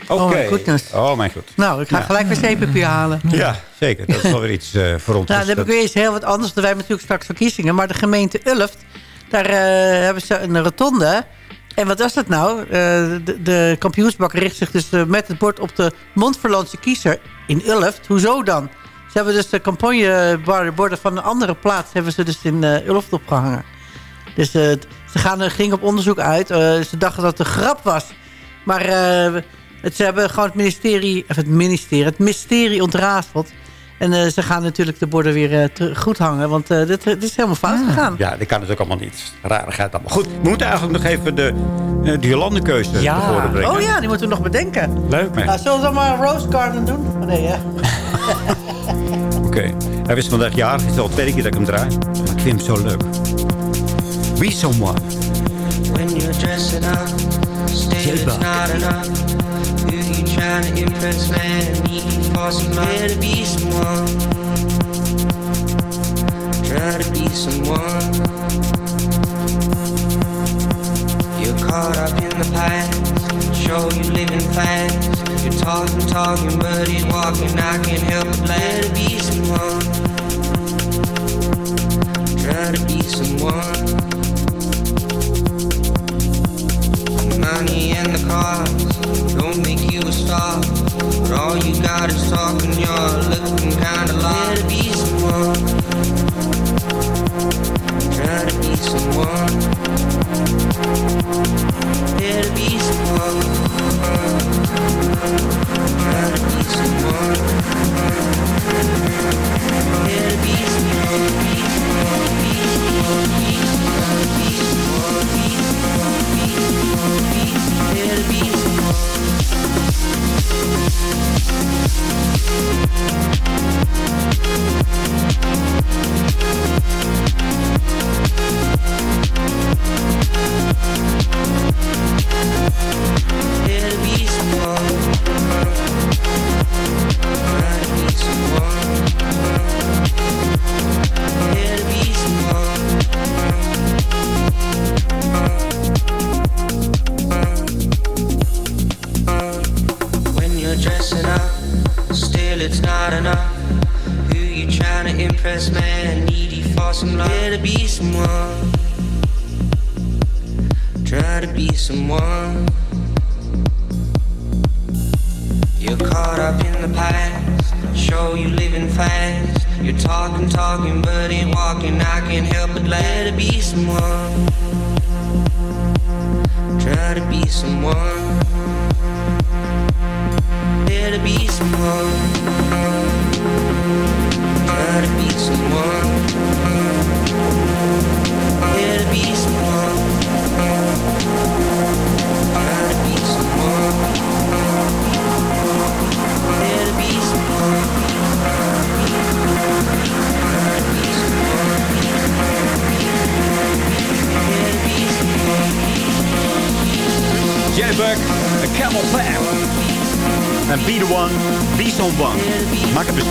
Oké. Oh my goodness. Oh, mijn goed. Nou, ik ga Ja. gelijk weer zeepapier halen. Ja, zeker. Dat is wel weer iets eh, voor ons. Nou, dan heb ik weer eens heel wat anders. want Wij hebben natuurlijk straks verkiezingen. Maar de gemeente Ulft, daar eh, hebben ze een rotonde. En wat was dat nou? Eh, de, de kampioensbak richt zich dus eh, met het bord op de Montferlandse kiezer in Ulft. Hoezo dan? Ze hebben dus de campagneborden van een andere plaats... hebben ze dus in eh, Ulft opgehangen. Dus ze gaan, gingen op onderzoek uit. Ze dachten dat het een grap was. Maar het, ze hebben gewoon het ministerie... Of het ministerie, het mysterie ontrafeld. En eh, ze gaan natuurlijk de borden weer eh, goed hangen. Want eh, dit, dit is helemaal fout gegaan. Ja, dat kan het ook allemaal niet. Rarigheid allemaal. Goed, we moeten eigenlijk nog even de, uh, de Jolandekeuze Ja. naar voren brengen. Oh ja, die moeten we nog bedenken. Leuk, man. Nou, zullen we dan maar een Rose Garden doen? Oh, nee, ja. Oké. Hij is vandaag jarig. Het is al de tweede keer dat ik hem draai. Maar ik vind hem zo leuk. Be someone. When you're dressing up, still it's not enough. Trying to impress, man? Need you for to be someone. Try to be someone. You're caught up in the past, show you living fast. You're talking, talking, but he's walking. I can't help but glad to be someone. Try to be someone. money and the cars don't make you a star. But all you got is talk and you're looking kinda lost. Try to be someone. Try to be someone. Try to be someone. Try to be someone. Try to be someone. Be someone. Be someone. Be someone. Be someone. There'll mismo, el mismo, be someone.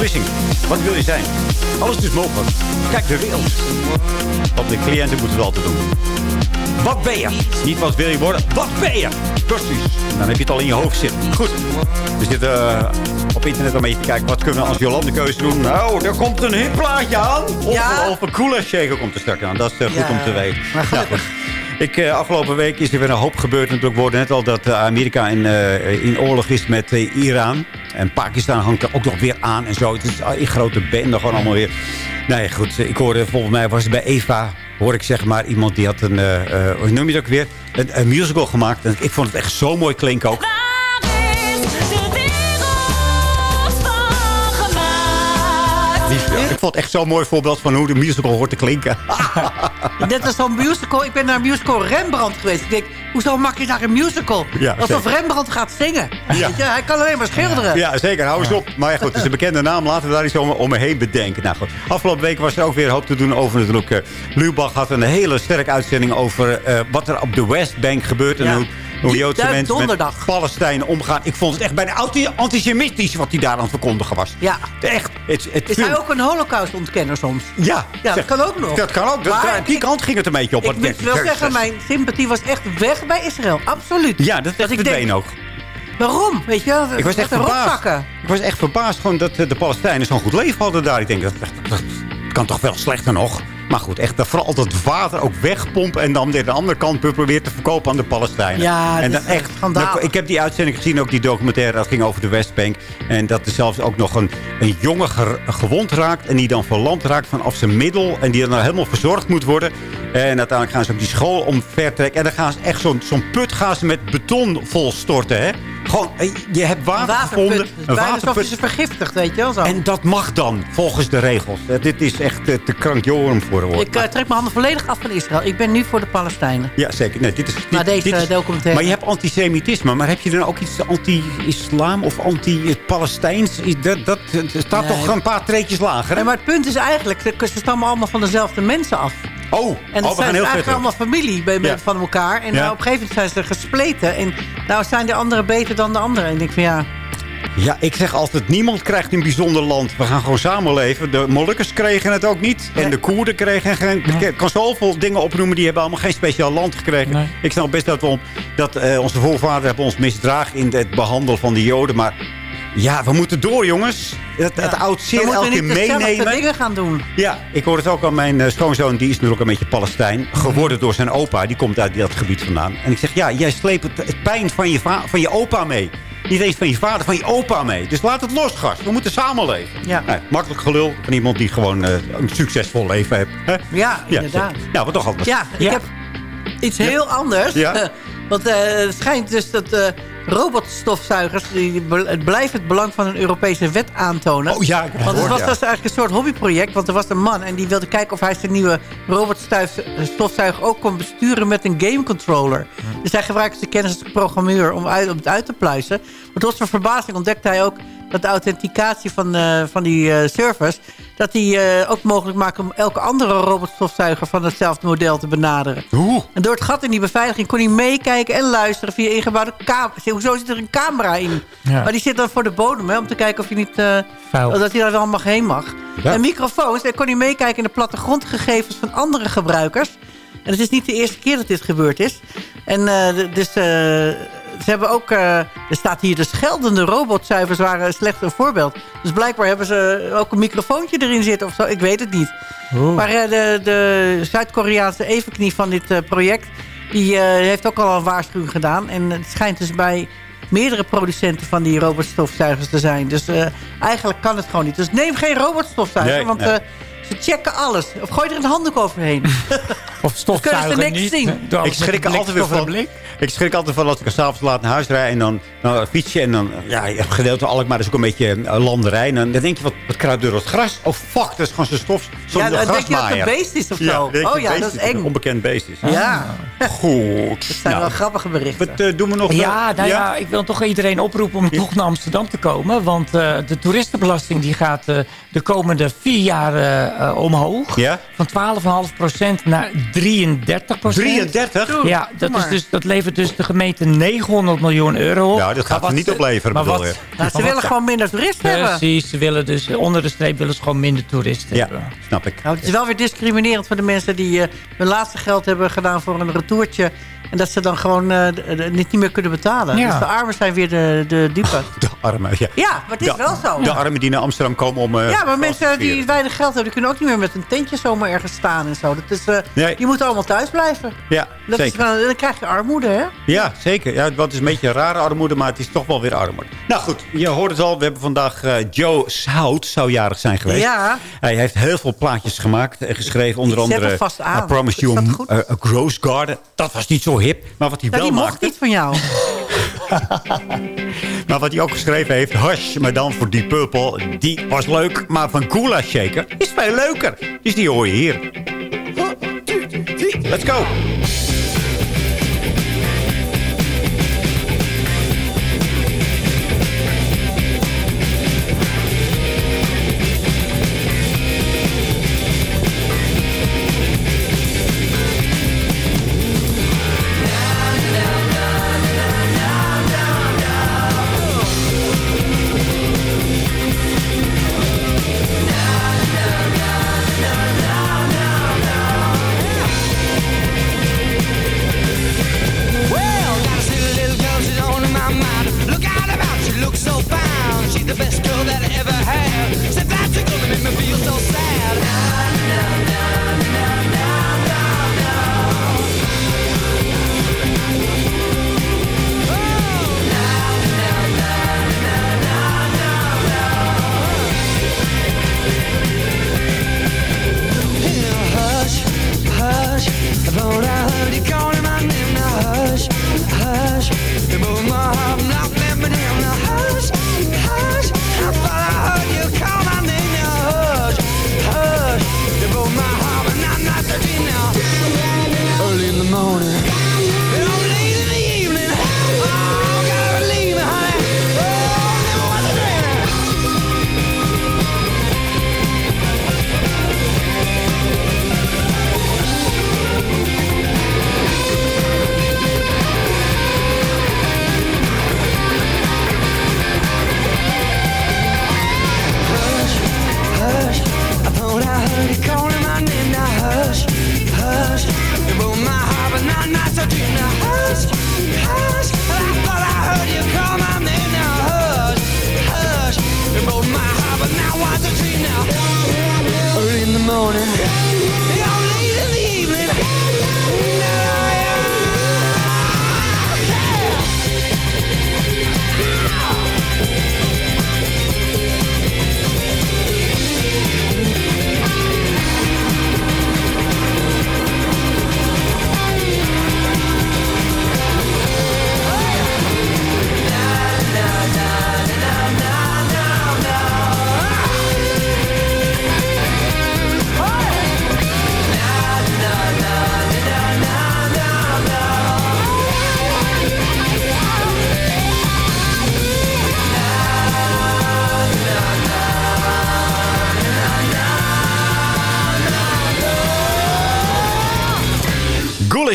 Beslissing. Wat wil je zijn? Alles is mogelijk. Kijk de wereld. Op de cliënten moeten we altijd doen. Wat ben je? Niet wat wil je worden, wat ben je? Precies. Dan heb je het al in je hoofd zitten. Goed. We zitten eh, op internet om mee te kijken. Wat kunnen we als Jolande keuze doen? Nou, er komt een hitplaatje aan. Ongelooflijk. Cooler Shaker komt er straks aan. Dat is eh, goed Ja. om te weten. Maar Ja, goed. Ik, eh, afgelopen week is er weer een hoop gebeurd. Natuurlijk worden net al dat Amerika in, in oorlog is met Iran. En Pakistan hangt er ook nog weer aan en zo. Het is grote bende gewoon allemaal weer. Nee, goed. Ik hoorde, volgens mij was bij Eva... hoor ik zeg maar, iemand die had een... eh, eh, hoe noem je ook weer? Een musical gemaakt. En ik vond het echt zo mooi klinken ook. Ik vond het echt zo'n mooi voorbeeld van hoe de musical hoort te klinken. Net als zo'n musical. Ik ben naar een musical Rembrandt geweest. Ik denk, hoezo maak je daar een musical? Ja, Alsof zeker. Rembrandt gaat zingen. Ja. Je, hij kan alleen maar schilderen. Ja, zeker. Hou eens op. Maar ja, goed, het is een bekende naam. Laten we daar iets om, om me heen bedenken. Nou goed, afgelopen week was er ook weer hoop te doen over natuurlijk... eh Lubach had een hele sterke uitzending over eh, wat er op de Westbank gebeurt. En hoe, hoe Joodse mensen met donderdag. Palestijnen omgaan. Ik vond het echt bijna anti- antisemitisch wat hij daar aan het verkondigen was. Ja. Echt. Het, het Is hij ook een holocaust-ontkenner soms? Ja. Ja, dat kan ook nog. Dat kan ook. Dat- Maar die kant ging het een beetje op. Ik moet wel zeggen, mijn sympathie was echt weg bij Israël. Absoluut. Ja, dat ik verdwenen denk, ook. Waarom? Weet je wel? Ik was echt verbaasd. rotzakken. Ik was echt verbaasd gewoon dat eh, de Palestijnen zo'n goed leven hadden daar. Ik denk, dat, dat, dat kan toch wel slechter nog. Maar goed, echt dat vooral dat water ook wegpompen... en dan weer de andere kant proberen te verkopen aan de Palestijnen. Ja, en dan echt, dan- ik heb die uitzending gezien, ook die documentaire... dat ging over de Westbank. En dat er zelfs ook nog een, een jongen ge- gewond raakt... en die dan verlamd raakt vanaf zijn middel... en die dan helemaal verzorgd moet worden. En uiteindelijk gaan ze ook die school omvertrekken. En dan gaan ze echt zo'n zo'n put gaan ze met beton volstorten, hè? Gewoon, eh, je hebt water gevonden. Het is bijna alsof je ze vergiftigt, weet je wel zo. En dat mag dan, volgens de regels. Dit is echt eh, te krankjoren voor woord. Ik eh, trek mijn handen volledig af van Israël. Ik ben nu voor de Palestijnen. Ja, zeker. Nee, dit is, dit, Na deze dit documentaire. Maar je hebt antisemitisme. Maar heb je dan ook iets anti-islam of anti-Palestijns? Dat, dat, staat Nee. toch een paar treetjes lager. hè? Nee, maar het punt is eigenlijk, ze stammen allemaal van dezelfde mensen af. Oh, En oh, dat we zijn gaan heel eigenlijk allemaal familie bij, Ja. van elkaar. En Ja. nou, op een gegeven moment zijn ze gespleten. En nou zijn de anderen beter dan de anderen. En ik denk van ja, Ja, ik zeg altijd, niemand krijgt een bijzonder land. We gaan gewoon samenleven. De Molukkers kregen het ook niet. En de Koerden kregen geen... Ik kan zoveel dingen opnoemen, die hebben allemaal geen speciaal land gekregen. Ik snap best dat, we, dat eh, onze voorvaderen hebben ons misdragen in het behandelen van de Joden. Maar ja, we moeten door, jongens. Het, het oud we zeer elke keer niet dezelfde meenemen. dingen gaan doen. Ja, ik hoor het ook aan mijn eh, schoonzoon. Die is natuurlijk een beetje Palestijn. Geworden door zijn opa. Die komt uit dat gebied vandaan. En ik zeg, ja, jij sleept het, het pijn van je, va- van je opa mee. Niet eens van je vader, van je opa mee. Dus laat het los, gast. We moeten samenleven. Ja. Nee, makkelijk gelul van iemand die gewoon eh, een succesvol leven heeft. Ja, inderdaad. Ja, wat toch anders. Ja, ik heb iets heel anders. Ja. Want eh, het schijnt dus dat eh, robotstofzuigers... Die, het blijft het belang van een Europese wet aantonen. Oh ja, ik het Want het was dus eigenlijk een soort hobbyproject. Want er was een man en die wilde kijken of hij zijn nieuwe robotstofzuiger ook kon besturen met een gamecontroller. Dus hij gebruikte zijn kennis als programmeur om, uit, om het uit te pluizen. Maar tot zijn verbazing ontdekte hij ook dat de authenticatie van, eh, van die eh, servers... dat die eh, ook mogelijk maakt om elke andere robotstofzuiger van hetzelfde model te benaderen. En door het gat in die beveiliging kon hij meekijken en luisteren via ingebouwde camera. Hoezo zit er een camera in? Ja. Maar die zit dan voor de bodem, hè, om te kijken of je niet... eh, dat hij daar wel mag heen mag. Ja. En microfoons, daar kon hij meekijken in de plattegrondgegevens van andere gebruikers. En het is niet de eerste keer dat dit gebeurd is. En eh, dus Ze hebben ook, eh, er staat hier, de scheldende robotcijfers waren slecht een voorbeeld. Dus blijkbaar hebben ze ook een microfoontje erin zitten of zo. Ik weet het niet. Maar eh, de, de Zuid-Koreaanse evenknie van dit eh, project... die heeft ook al een waarschuwing gedaan. En het schijnt dus bij meerdere producenten van die robotstofzuigers te zijn. Dus eigenlijk kan het gewoon niet. Dus neem geen robotstofzuiger, Nee, want nee. Ze checken alles. Of gooi er een handdoek overheen. Of stofzuiger kunnen ze niks niet. zien. Ik schrik een altijd weer een van. blik. Ik schrik altijd van als ik s'avonds laat naar huis rijd en dan, dan fiets je en dan ja, je hebt gedeelte Alkmaar is ook een beetje eh, landerij. En dan, denk je wat, wat kruipt door het gras? Oh fuck, dat is gewoon zo'n stof. Zo'n Ja, dan denk je dat het een beest is of Ja, zo. Oh ja, beest dat is een eng. onbekend beest is. Ja. Goed. Dat zijn wel grappige berichten. Wat eh, doen we nog? Ja, nou ja, ik wil toch iedereen oproepen om toch naar Amsterdam te komen. Want eh, de toeristenbelasting die gaat de komende vier jaar eh, omhoog. Ja? Van 12,5% naar 33%. 33? Ja, dat, is dus, dat levert dus de gemeente 900 miljoen euro op. Ja, dat gaat er niet opleveren, maar bedoel wat- je? Nou, ze willen wat- gewoon minder toeristen hebben. Precies, ze willen dus onder de streep willen ze gewoon minder toeristen Ja, hebben. snap ik. Nou, het is wel weer discriminerend voor de mensen die eh, hun laatste geld hebben gedaan voor een retourtje. En dat ze dan gewoon eh, d- niet, niet meer kunnen betalen. Ja. Dus de armen zijn weer de, de dupe. De armen, ja. Ja, maar het is De- wel zo. De armen die naar Amsterdam komen om... eh, ja, maar mensen die weinig geld hebben, die kunnen ook niet meer met een tentje zomaar ergens staan en zo. Dat is, eh, Nee. Die moeten allemaal thuis blijven. Ja, Dat zeker. dan krijg je armoede, hè? Ja, zeker. Ja, wat is een beetje een rare armoede, maar het is toch wel weer armoede. Nou goed, je hoort het al. We hebben vandaag eh, Joe Sout, zou jarig zijn geweest. Ja. Hij heeft heel veel plaatjes gemaakt en geschreven. Onder Zet andere hem vast aan. I Promise Is You a, a- a Rose Garden. Dat was niet zo hip. Maar wat hij Ja, wel die mocht maakte... niet van jou. Maar wat hij ook geschreven heeft, Hush, maar dan voor Deep Purple. Die was leuk, maar van Kula Shaker is veel leuker. Dus die hoor je hier. Let's go.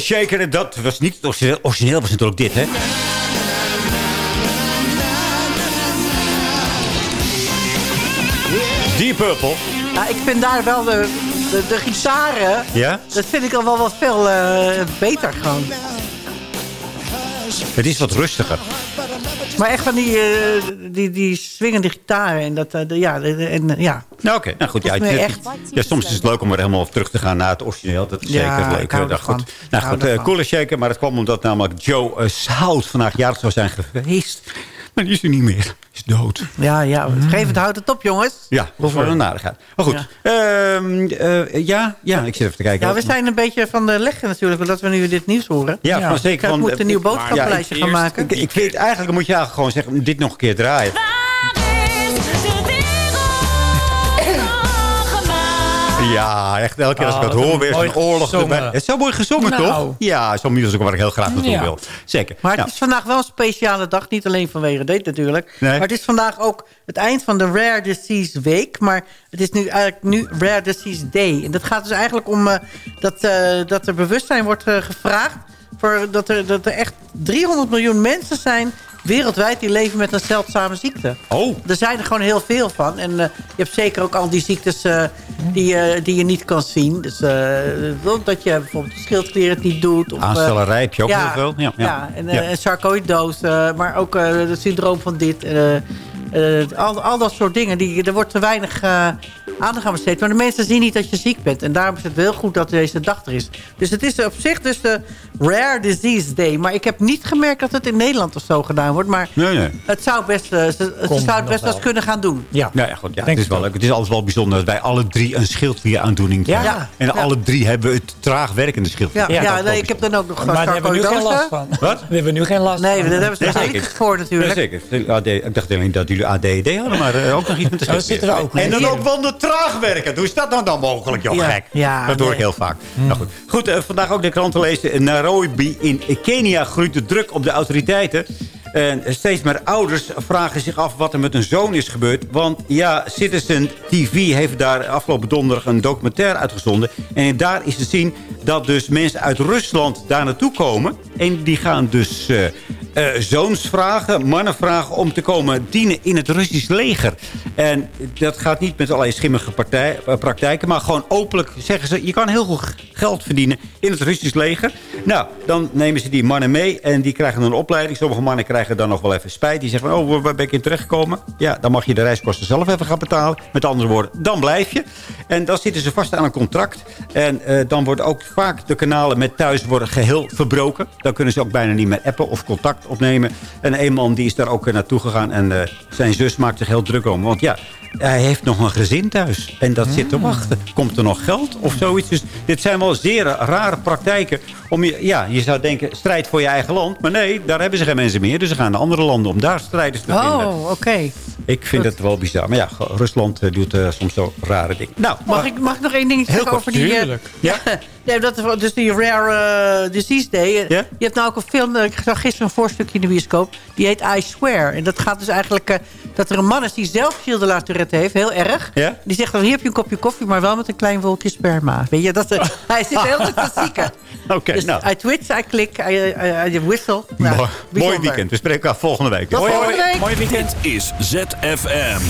Shaker, dat was niet origineel. Origineel was natuurlijk dit, hè? Deep Purple. Ja, ik vind daar wel de, de, de gitaren... Ja? Dat vind ik al wel wat veel eh, beter gewoon. Het is wat rustiger. Maar echt van die, eh, die, die swingende gitaren. En dat, eh, de- ja, de- en, eh, ja. Nou, oké. Nou goed, ja, het- echt. ja, soms is het leuk om er helemaal terug te gaan naar het origineel. Dat is Ja, zeker leuk. Nou, goed, nou, goed coole shaker. Maar het kwam omdat namelijk Joe uh, Sout vandaag jarig zou zijn geweest. Maar die is er niet meer. Is dood. Ja, ja. Een gegeven moment houdt het op, jongens. Ja, dat is wel een narigheid. Maar goed. Ehm, eh, ja, ja, ik zit even te kijken. Ja, we zijn een beetje van de leggen natuurlijk, omdat we nu dit nieuws horen. Ja, zeker. Ik van, moet een nieuw boodschappenlijstje Ja, gaan maken. Ik, ik vind eigenlijk moet je eigenlijk gewoon zeggen, dit nog een keer draaien. Ja, echt elke keer als ik Ah, het wat hoor, weer zo'n oorlog erbij. Het is zo mooi gezongen, Nou. toch? Ja, zo'n musical waar ik heel graag naartoe Ja. wil. Zeker. Maar het Nou, is vandaag wel een speciale dag. Niet alleen vanwege dit natuurlijk. Nee. Maar het is vandaag ook het eind van de Rare Disease Week. Maar het is nu eigenlijk nu Rare Disease Day. En dat gaat dus eigenlijk om eh, dat, eh, dat er bewustzijn wordt eh, gevraagd... Voor dat, er, dat er echt 300 miljoen mensen zijn wereldwijd die leven met een zeldzame ziekte. Oh. Er zijn er gewoon heel veel van. En eh, je hebt zeker ook al die ziektes eh, die, eh, die je niet kan zien. Dus dat je bijvoorbeeld de schildklier het niet doet. Of, Aanstellerij heb je ook ja, heel veel. Ja, Ja, ja. en, Ja. en maar ook het syndroom van dit. al, al dat soort dingen. Die, er wordt te weinig aandacht aan besteed. Maar de mensen zien niet dat je ziek bent. En daarom is het heel goed dat deze dag er is. Dus het is op zich dus de Rare Disease Day. Maar ik heb niet gemerkt dat het in Nederland of zo gedaan wordt. Maar Nee, nee. het zou best, eh, ze, zou het best wel eens kunnen gaan doen. Ja, Nou ja, goed, ja, Denk het is wel leuk. Het is altijd wel bijzonder dat wij alle drie een schildklieraandoening krijgen. Ja. En Ja. alle drie hebben het traag werkende schildklier. Ja, ja, nee, ik heb dan ook nog Maar daar hebben we nu geen last van. Wat? We hebben nu geen last Nee, van. daar hebben ze Ja, zeker. niet voor natuurlijk. Ja, zeker. AD, ik dacht alleen dat jullie ADD hadden, maar eh, ook nog iets met de Oh, schildklier. ook En dan ook wel de traag werken. Hoe is dat nou dan mogelijk, joh, Ja. gek? Dat hoor ik nee. heel vaak. Nou goed, goed eh, vandaag ook de krant te lezen. In Nairobi in Kenia groeit de druk op de autoriteiten. En steeds meer ouders vragen zich af wat er met hun zoon is gebeurd. Want ja, Citizen TV heeft daar afgelopen donderdag een documentaire uitgezonden. En daar is te zien dat dus mensen uit Rusland daar naartoe komen. En die gaan dus eh, eh, zoons vragen, mannen vragen om te komen dienen in het Russisch leger. En dat gaat niet met allerlei schimmige partij, eh, praktijken, maar gewoon openlijk zeggen ze... je kan heel goed geld verdienen in het Russisch leger. Nou, dan nemen ze die mannen mee en die krijgen een opleiding. Sommige mannen krijgen dan nog wel even spijt. Die zeggen van, oh, waar ben ik in terechtgekomen? Ja, dan mag je de reiskosten zelf even gaan betalen. Met andere woorden, dan blijf je. En dan zitten ze vast aan een contract. En eh, dan worden ook vaak de kanalen met thuis worden geheel verbroken. Dan kunnen ze ook bijna niet meer appen of contact opnemen. En een man die is daar ook eh, naartoe gegaan. En eh, zijn zus maakt zich heel druk om. Want ja, hij heeft nog een gezin thuis. En dat zit te wachten. Komt er nog geld of zoiets? Dus dit zijn wel zeer rare praktijken. Om je, ja, je zou denken, strijd voor je eigen land. Maar nee, daar hebben ze geen mensen meer. Dus ze gaan naar andere landen om daar strijders te vinden. Oh, oké. Ik vind het wel bizar. Maar ja, Rusland eh, doet soms zo rare dingen. Nou, Mag ik, mag ik nog één dingetje zeggen over die... eh, tuurlijk. Ja? nee, dat is dus die Rare eh, Disease Day. Je hebt nou ook een film, eh, ik zag gisteren een voorstukje in de bioscoop. Die heet I Swear. En dat gaat dus eigenlijk... eh, dat er een man is die zelf Gilles de la Tourette heeft. Heel erg. Ja? Die zegt dan, hier heb je een kopje koffie, maar wel met een klein wolkje sperma. Weet je, dat, hij zit heel te zieken. Oké, dus nou. I twitch, I click, I, I, I whistle. Nou, Mooi, weekend. We spreken elkaar volgende week. Tot volgende week. Mooi weekend. Is ZFM.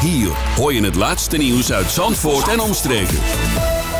Hier hoor je het laatste nieuws uit Zandvoort en omstreken.